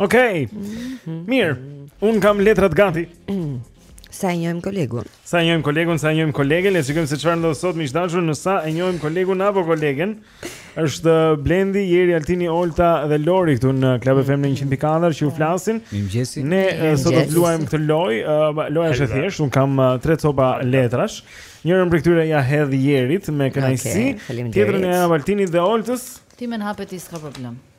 S4: Okej. Okay. Mirë. Un kam letrat gati.
S3: Sa e njohim kolegun?
S4: Sa e njohim kolegun, sa e njohim kolegen, le të shikojmë se çfarë ndodh sot miq të dashur, në sa e njohim kolegun apo kolegen. Është uh, Blendi, Jeri, Altini, Olta dhe Lori këtu në Club FM në 104 që u flasin.
S6: Mirëmëngjesi.
S4: Ne uh, sot do të luajmë këtë lojë. Uh, loja është e thjeshtë, un kam tre copa letrash. Njërën prej tyre ia hedh Jerit me kënaqësi,
S3: okay,
S4: tjetrën e Altinit dhe Oltës.
S5: Ti më hape, s'ka problem.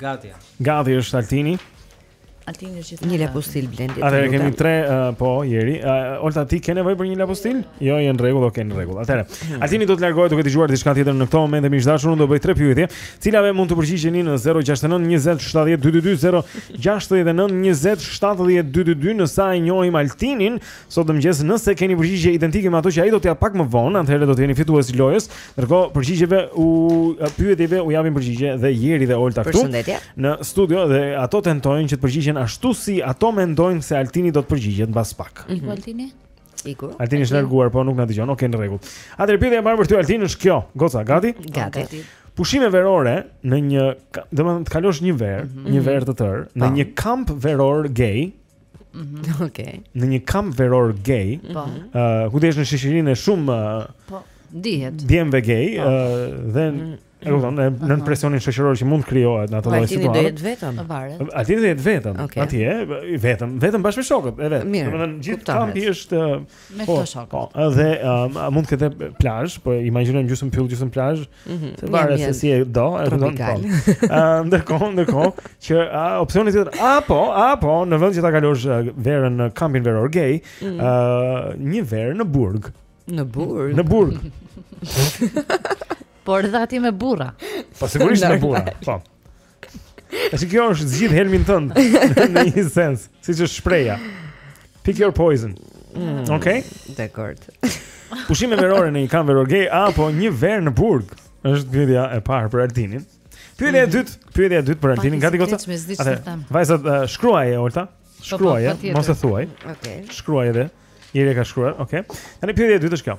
S4: Gati
S3: jam. Gati
S4: është Altini.
S5: Altini është gjithmonë.
S3: Një lapostil Blendi.
S4: Atëherë kemi tre uh, po Jeri. Uh, Olta ti ke nevojë për një lapostil? Jo, jam në rregull, ok, në rregull. Atëherë. Hmm. Altini do të largohet duke dëgjuar diçka tjetër në këtë moment dhe miq të dashur unë do bëj tre pyetje, të cilave mund t'u përgjigjeni në 069 20 70 222 069 20 70 222 në sa e njohim Altinin, sot në mëngjes. Nëse keni përgjigje identike me ato që ai do t'japë pak më vonë, atëherë do të jeni fitues i lojës. Ndërkohë përgjigjeve, pyetjeve u japin përgjigje dhe Jeri dhe Olta këtu në studio dhe ato tentojnë që të përgjigjen ashtu si ato mendojnë se Altini do të përgjigjet mbas pak.
S5: Mm -hmm. Altini?
S3: Iku.
S4: Altini është larguar, po nuk na dëgjon. Okej, okay, në rregull. Atëherë pyetja e parë për ty Altini është kjo. Goca, gati?
S3: Gati. gati.
S4: Pushime verore në një, domethënë të kalosh një verë, mm -hmm. një verë të tërë në një kamp veror gay, Mhm.
S3: Mm Okej. Okay.
S4: Në një kamp veror gay, ëh,
S5: po.
S4: uh, ku ti je në shoqërinë e shumë uh,
S5: po dihet.
S4: Djemve gay, ëh, po. uh, dhe mm -hmm. E kupton, nën presionin shoqëror që mund të krijohet në
S3: atë
S4: lloj
S3: situate. Atje
S4: do
S3: jetë vetëm.
S5: Varet.
S4: Atje do jetë vetëm.
S3: Okay.
S4: Atje vetëm, vetëm bashkë me shokët e vet. Domethënë gjithë kampi është
S5: me
S4: këta
S5: po, shokë.
S4: Po, edhe uh, mund të ketë plazh, po imagjinojmë gjysmë pyll, gjysmë plazh.
S3: Mhm.
S4: Mm Varet se si e do, e kupton. Po. Ëh, ndërkohë, ndërkohë që a, opsioni tjetër, apo, apo, në vend që ta kalosh verën në kampin veror gay, ëh,
S3: mm -hmm.
S4: një verë në burg.
S3: Në burg.
S4: Në burg.
S5: Por dhe aty me burra.
S4: Po sigurisht me burra. Po. E kjo është zgjidh helmin tënd në një sens, siç është shprehja. Pick your poison.
S3: Mm,
S4: okay?
S3: Dakord.
S4: Pushime verore në një kamp veror gay apo një verë në burg? Është pyetja e parë për Altinin. Pyetja e mhm. dytë, pyetja e dytë për Altinin, gati goca. Atë. Vajzat uh, shkruaje Olta. Po,
S5: po, shkruaje,
S4: mos e thuaj.
S3: Okay.
S4: Shkruaje. Jeri ka shkruar, okay. Tani pyetja e dytë është kjo.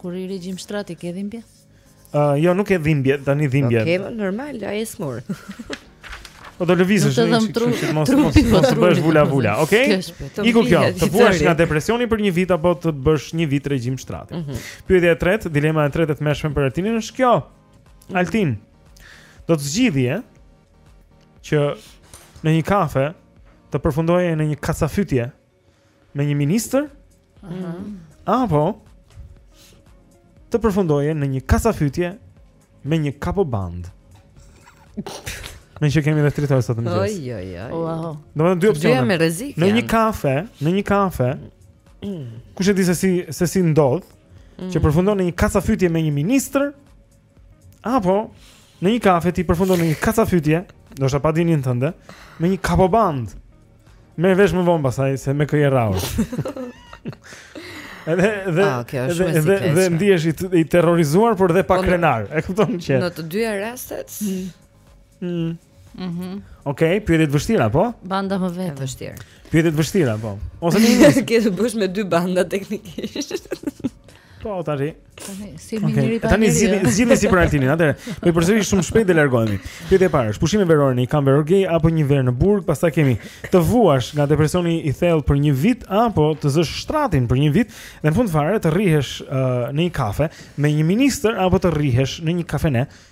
S5: Kur i regjim shtrati ke dhimbje?
S4: Uh, jo, nuk e dhimbje, tani dhimbje.
S3: Okej, okay, normal, ai e smur.
S4: Po do lëvizësh një çik,
S5: tru,
S4: që mos mos
S5: po
S4: të bësh vula vula, okay? Iku kjo,
S3: të
S4: vuash nga depresioni për një vit apo të bësh një vit regjim shtrati.
S3: Mm -hmm.
S4: Pyetja e tretë, dilema e tretë e tmerrshme për Altinin është kjo. Mhm. Altin. Do të zgjidhje që në një kafe të përfundoje në një kacafytje me një ministër, uh
S5: mhm. -huh.
S4: apo të përfundoje në një kacafytje me një kapobandë. Në që kemi dhe tritojë sot në mëngjes.
S3: Oj, oj, oj.
S5: Wow.
S4: Në më
S3: në dy
S4: opcione.
S3: me rrezik,
S4: Në një kafe, në një kafe, kush e di se si, se si ndodh,
S3: mm.
S4: që përfundon në një kacafytje me një ministër, Apo në një kafe ti përfundon në një kacafytje, ndoshta pa dijeninë tënde, me një kapobandë. Merr vesh më vonë pastaj se me kë je rrahur. Edhe dhe
S3: ah, okay,
S4: dhe, dhe,
S3: dhe
S4: ndihesh i, i terrorizuar por dhe pak
S3: po
S4: krenar. E kupton që.
S3: Në të dyja rastet.
S4: Mm. Mm.
S5: Mhm.
S4: Mm Okej, okay, pyetje të vështira, po?
S5: Banda më
S3: vete
S5: e
S3: vështirë.
S4: Pyetje të vështira, po. Ose një nisë.
S3: Ke të bësh me dy banda teknikisht.
S4: Po, tani.
S5: Tani si më
S4: njëri
S5: pa.
S4: Tani zgjidhni
S5: jo?
S4: zgjidhni ju për Altinin, atëre. Po i përsëris shumë shpejt dhe largohemi. Pyetja e parë, pushimi veror në kamp veror gay apo një verë në burg, pastaj kemi të vuash nga depresioni i thellë për një vit apo të zësh shtratin për një vit dhe në fund fare të rrihesh uh, në një kafe me një ministër apo të rrihesh në një kafene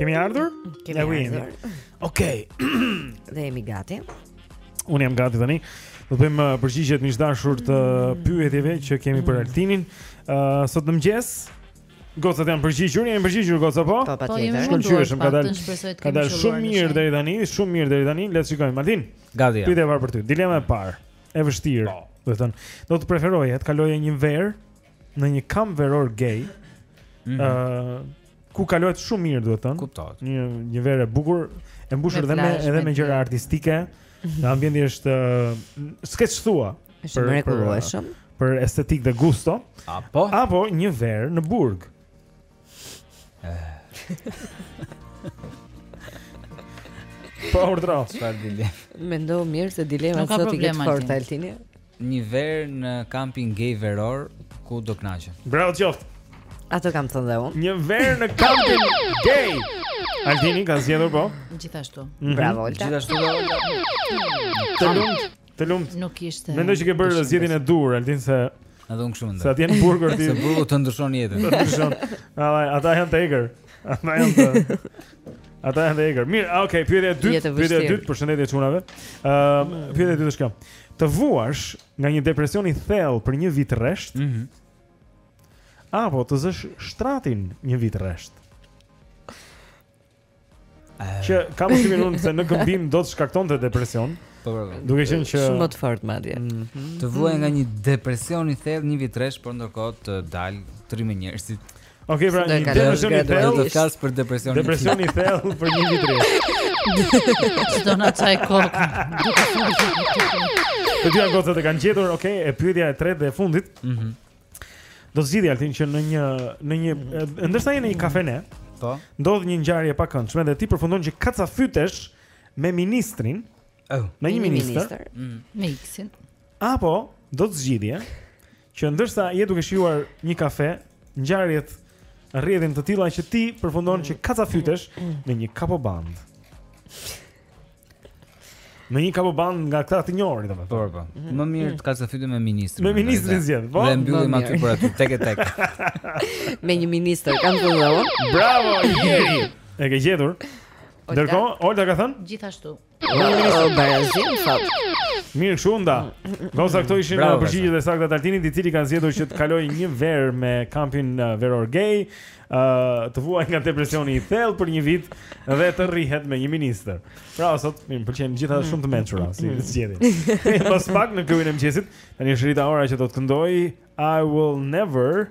S4: Kemi ardhur?
S3: Kemi
S4: ardhur. Jemi. Okej. Okay.
S3: Dhe jemi gati.
S4: Unë jam gati tani. Do të bëjmë uh, përgjigjet më të dashura të mm. pyetjeve që kemi për mm. Altinin. Ë uh, sot në mëngjes Gocat janë përgjigjur, janë përgjigjur gocat po?
S3: Po,
S5: po jemi shumë
S4: të
S5: shkojmë, ka dalë.
S4: Ka dalë shumë mirë deri tani, shumë mirë deri tani. Le të shikojmë Martin.
S6: Gati.
S4: Pyetja e parë për ty. Dilema e parë. E vështirë, po. duhet thënë. Do të preferoje të kaloje një verë në një kamp veror gay.
S6: Mhm.
S4: Ëh, mm uh, ku kalohet shumë mirë, duhet thënë.
S6: Kuptohet.
S4: Një një verë e bukur, e mbushur edhe me edhe
S5: me
S4: gjëra artistike. Dhe ambienti është uh, s'ke ç'thua.
S3: Është mrekullueshëm.
S4: Për estetikë dhe gusto.
S6: Apo?
S4: Apo një verë në burg. Eh. Po urdhro.
S6: Çfarë dileme?
S3: Mendoje mirë se
S5: dilemat
S3: sot i ka të
S5: forta
S3: Altini.
S6: Një verë në kampin gay veror ku do kënaqem.
S4: Bravo qoftë.
S3: Atë kam thënë dhe unë.
S4: Një verë në kampin gay. Altini ka zgjedhur po?
S5: Gjithashtu.
S4: Mm -hmm.
S3: Bravo Alta.
S6: Gjithashtu.
S4: Të lumtë. Të lumtë.
S5: Nuk ishte.
S4: Mendoj që ke bërë zgjedhjen e duhur, Altin se
S6: Edhe unë kështu mendoj.
S4: Se ti në burg ti.
S6: Se burgu të ndryshon jetën.
S4: Të ndryshon. Alla, ata janë të egër. Ata janë të Ata janë të egër Mirë, a, okay, pyetja e dytë Pyetja e dytë përshëndetje çunave uh, ehm, Pyetja e dytë është kjo Të vuash nga një depresion i thellë për një vit rresht
S6: mm -hmm.
S4: Apo të zësh shtratin një vit rresht uh. Që ka mundësinë se në këmbim do të shkaktonte depresion
S6: po, po, po.
S4: Duke qenë që
S3: Shumë më të fortë madje mm -hmm.
S6: Të vuaj nga një depresion i thellë një vit rresht Por ndërkohë të dal të rri me njerëzit
S4: Okej, pra një depresion i thellë.
S6: Do të flas për depresionin.
S4: Depresion i thellë për një vit rresht.
S5: Do na çajë kokën.
S4: Të dyja gocat e kanë gjetur, okay, pyetja e tretë dhe e fundit.
S6: Mhm.
S4: Mm do zgjidhje Altin që në një në një ndërsa je në një kafene,
S6: po.
S4: Ndodh një ngjarje e pakëndshme dhe ti përfundon që kacafytesh me ministrin.
S6: Oh.
S4: Me një ministër.
S6: Mm.
S5: Me X-in.
S4: Apo do të zgjidhje Që ndërsa je duke shijuar një kafe, ngjarjet rrjedhin të tilla që ti përfundon që kacafytesh me një kapoband. Me një kapoband nga këta të njohur, domethënë.
S6: Po, po. Mhm. Më mirë të kacafytem me ministrin.
S4: Me ministrin zgjedh, po.
S6: E mbyllim aty për aty tek e tek.
S3: Me një ministër kam thënë.
S4: Bravo, Jeri. E ke gjetur? Ndërkohë, Olga ka thënë?
S5: Gjithashtu.
S3: Barazim sot.
S4: Mirë kështu pra. Goca këto ishin
S6: Bravo,
S4: përgjigjet e sakta të Altinit, i cili ka zgjedhur që të kalojë një verë me kampin uh, veror gay, uh, të vuajë nga depresioni i thellë për një vit dhe të rrihet me një ministër. Pra sot më pëlqen gjitha shumë të mençura si mm. zgjedhje. Pas pak në klubin e mëngjesit, tani është Rita Ora që do të këndojë I will never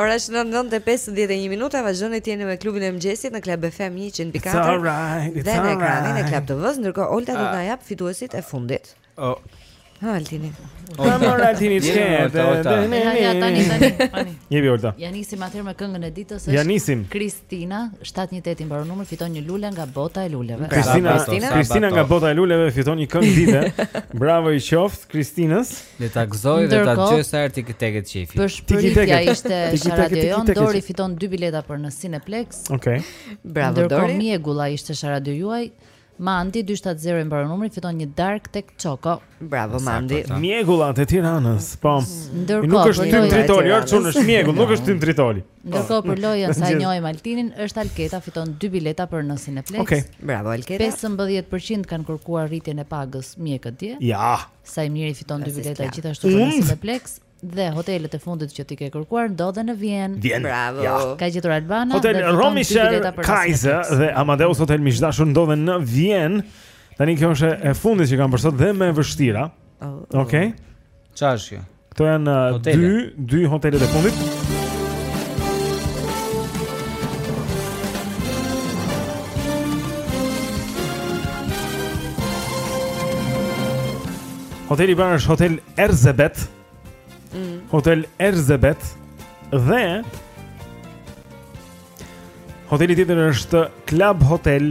S3: Ora është 9:51 minuta, vazhdoni të jeni me klubin e mëngjesit në Club FM 104.
S4: Right,
S3: dhe në ekranin e Club TV-s, ndërkohë Olta do të
S6: ah.
S3: na japë fituesit e fundit.
S6: Oh.
S3: Ha Altini.
S4: Ha mor Altini ç'ke.
S6: Ne
S5: ja tani tani tani.
S4: Jepi Olta.
S5: Ja nisim atëherë me këngën e ditës.
S4: Ja nisim.
S5: Kristina 718 i mbaron numri fiton një lule nga bota e luleve.
S4: Kristina Kristina nga bota e luleve fiton një këngë dite. Bravo i qoftë Kristinës.
S6: Le ta gëzojë dhe ta dëgjojë sa herë t'i ketë
S5: qejfi. Përshpirtja ishte sharada
S4: jonë,
S5: Dori fiton dy bileta për në Cineplex.
S4: Okej.
S3: Okay.
S5: Bravo
S3: Dori.
S5: Ndërkohë Mjegulla ishte sharada juaj. Mandi 270 i mbaron numri fiton një darkë tek Çoko.
S3: Bravo Mandi.
S4: Mjegullat e Tiranës. Po.
S5: Ndërkohë
S4: nuk është tym tritoli, është është mjegull, nuk është tym tritoli.
S5: Ndërkohë për lojën sa e njohim Altinin, është Alketa fiton dy bileta për në Cineplex.
S4: Okej. Okay.
S3: Bravo Alketa.
S5: 15% kanë kërkuar rritjen e pagës mjekët dje.
S4: Ja.
S5: Saimiri fiton
S3: dy
S5: bileta gjithashtu për në Cineplex dhe hotelet e fundit që ti ke kërkuar ndodhen në Vjenë.
S4: Vjenë.
S3: Bravo.
S4: Ja.
S5: E ka gjetur Albana.
S4: Hotel
S5: Römischer
S4: Kaiser dhe Amadeus Hotel miq të dashur ndodhen në Vjenë. Tani kjo është e fundit që kam për sot dhe më e vështira.
S3: Oh, oh.
S4: Okej. Okay.
S6: Çfarë është kjo?
S4: Këto janë dy, dy hotelet e fundit. Hoteli i parë është Hotel Erzebet.
S3: Mm.
S4: Hotel Erzebet dhe hoteli i tjetër është Club Hotel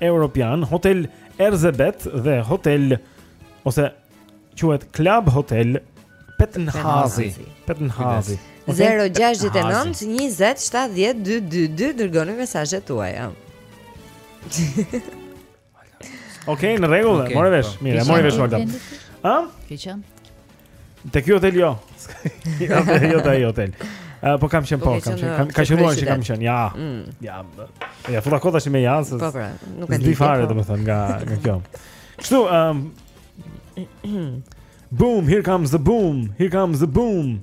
S4: Europian, Hotel Erzebet dhe Hotel ose quhet Club Hotel Petnhazi. Petnhazi.
S3: 069 20 70 222 dërgoni mesazhet tuaja.
S4: Okej, në rregull,
S6: okay,
S4: more vesh.
S6: Po.
S4: Mirë,
S5: more
S4: vesh
S5: Olta.
S4: Ëh?
S5: Ke qenë?
S4: Te ky hotel jo. Jo, jo te ai hotel. Uh, po kam qen
S3: po,
S4: po kam
S3: qen.
S4: Kam
S3: ca
S4: muaj që kam qen. Ja.
S3: Mm.
S4: Ja. Ja futa kota si me janë se.
S3: Po pra, nuk e
S4: di.
S3: Di
S4: fare
S3: po.
S4: domethënë nga nga kjo. Kështu, um, Boom, here comes the boom. Here comes the boom.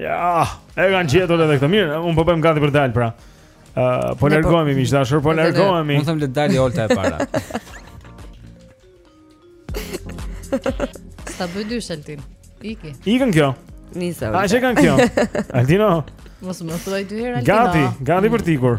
S4: Ja, e kanë gjetur edhe këtë mirë. Un po bëjmë gati për dal pra. Ë, uh, po,
S3: po
S4: largohemi miq të dashur, po largohemi.
S6: Unë them le të dalë Olta e para.
S5: Sa bëj dysh Altin. Iki.
S4: Ikën kjo.
S3: Nisa.
S4: A je kanë kjo? Altino.
S5: Mos më thuaj dy herë Altino.
S4: Gati, gati për t'ikur.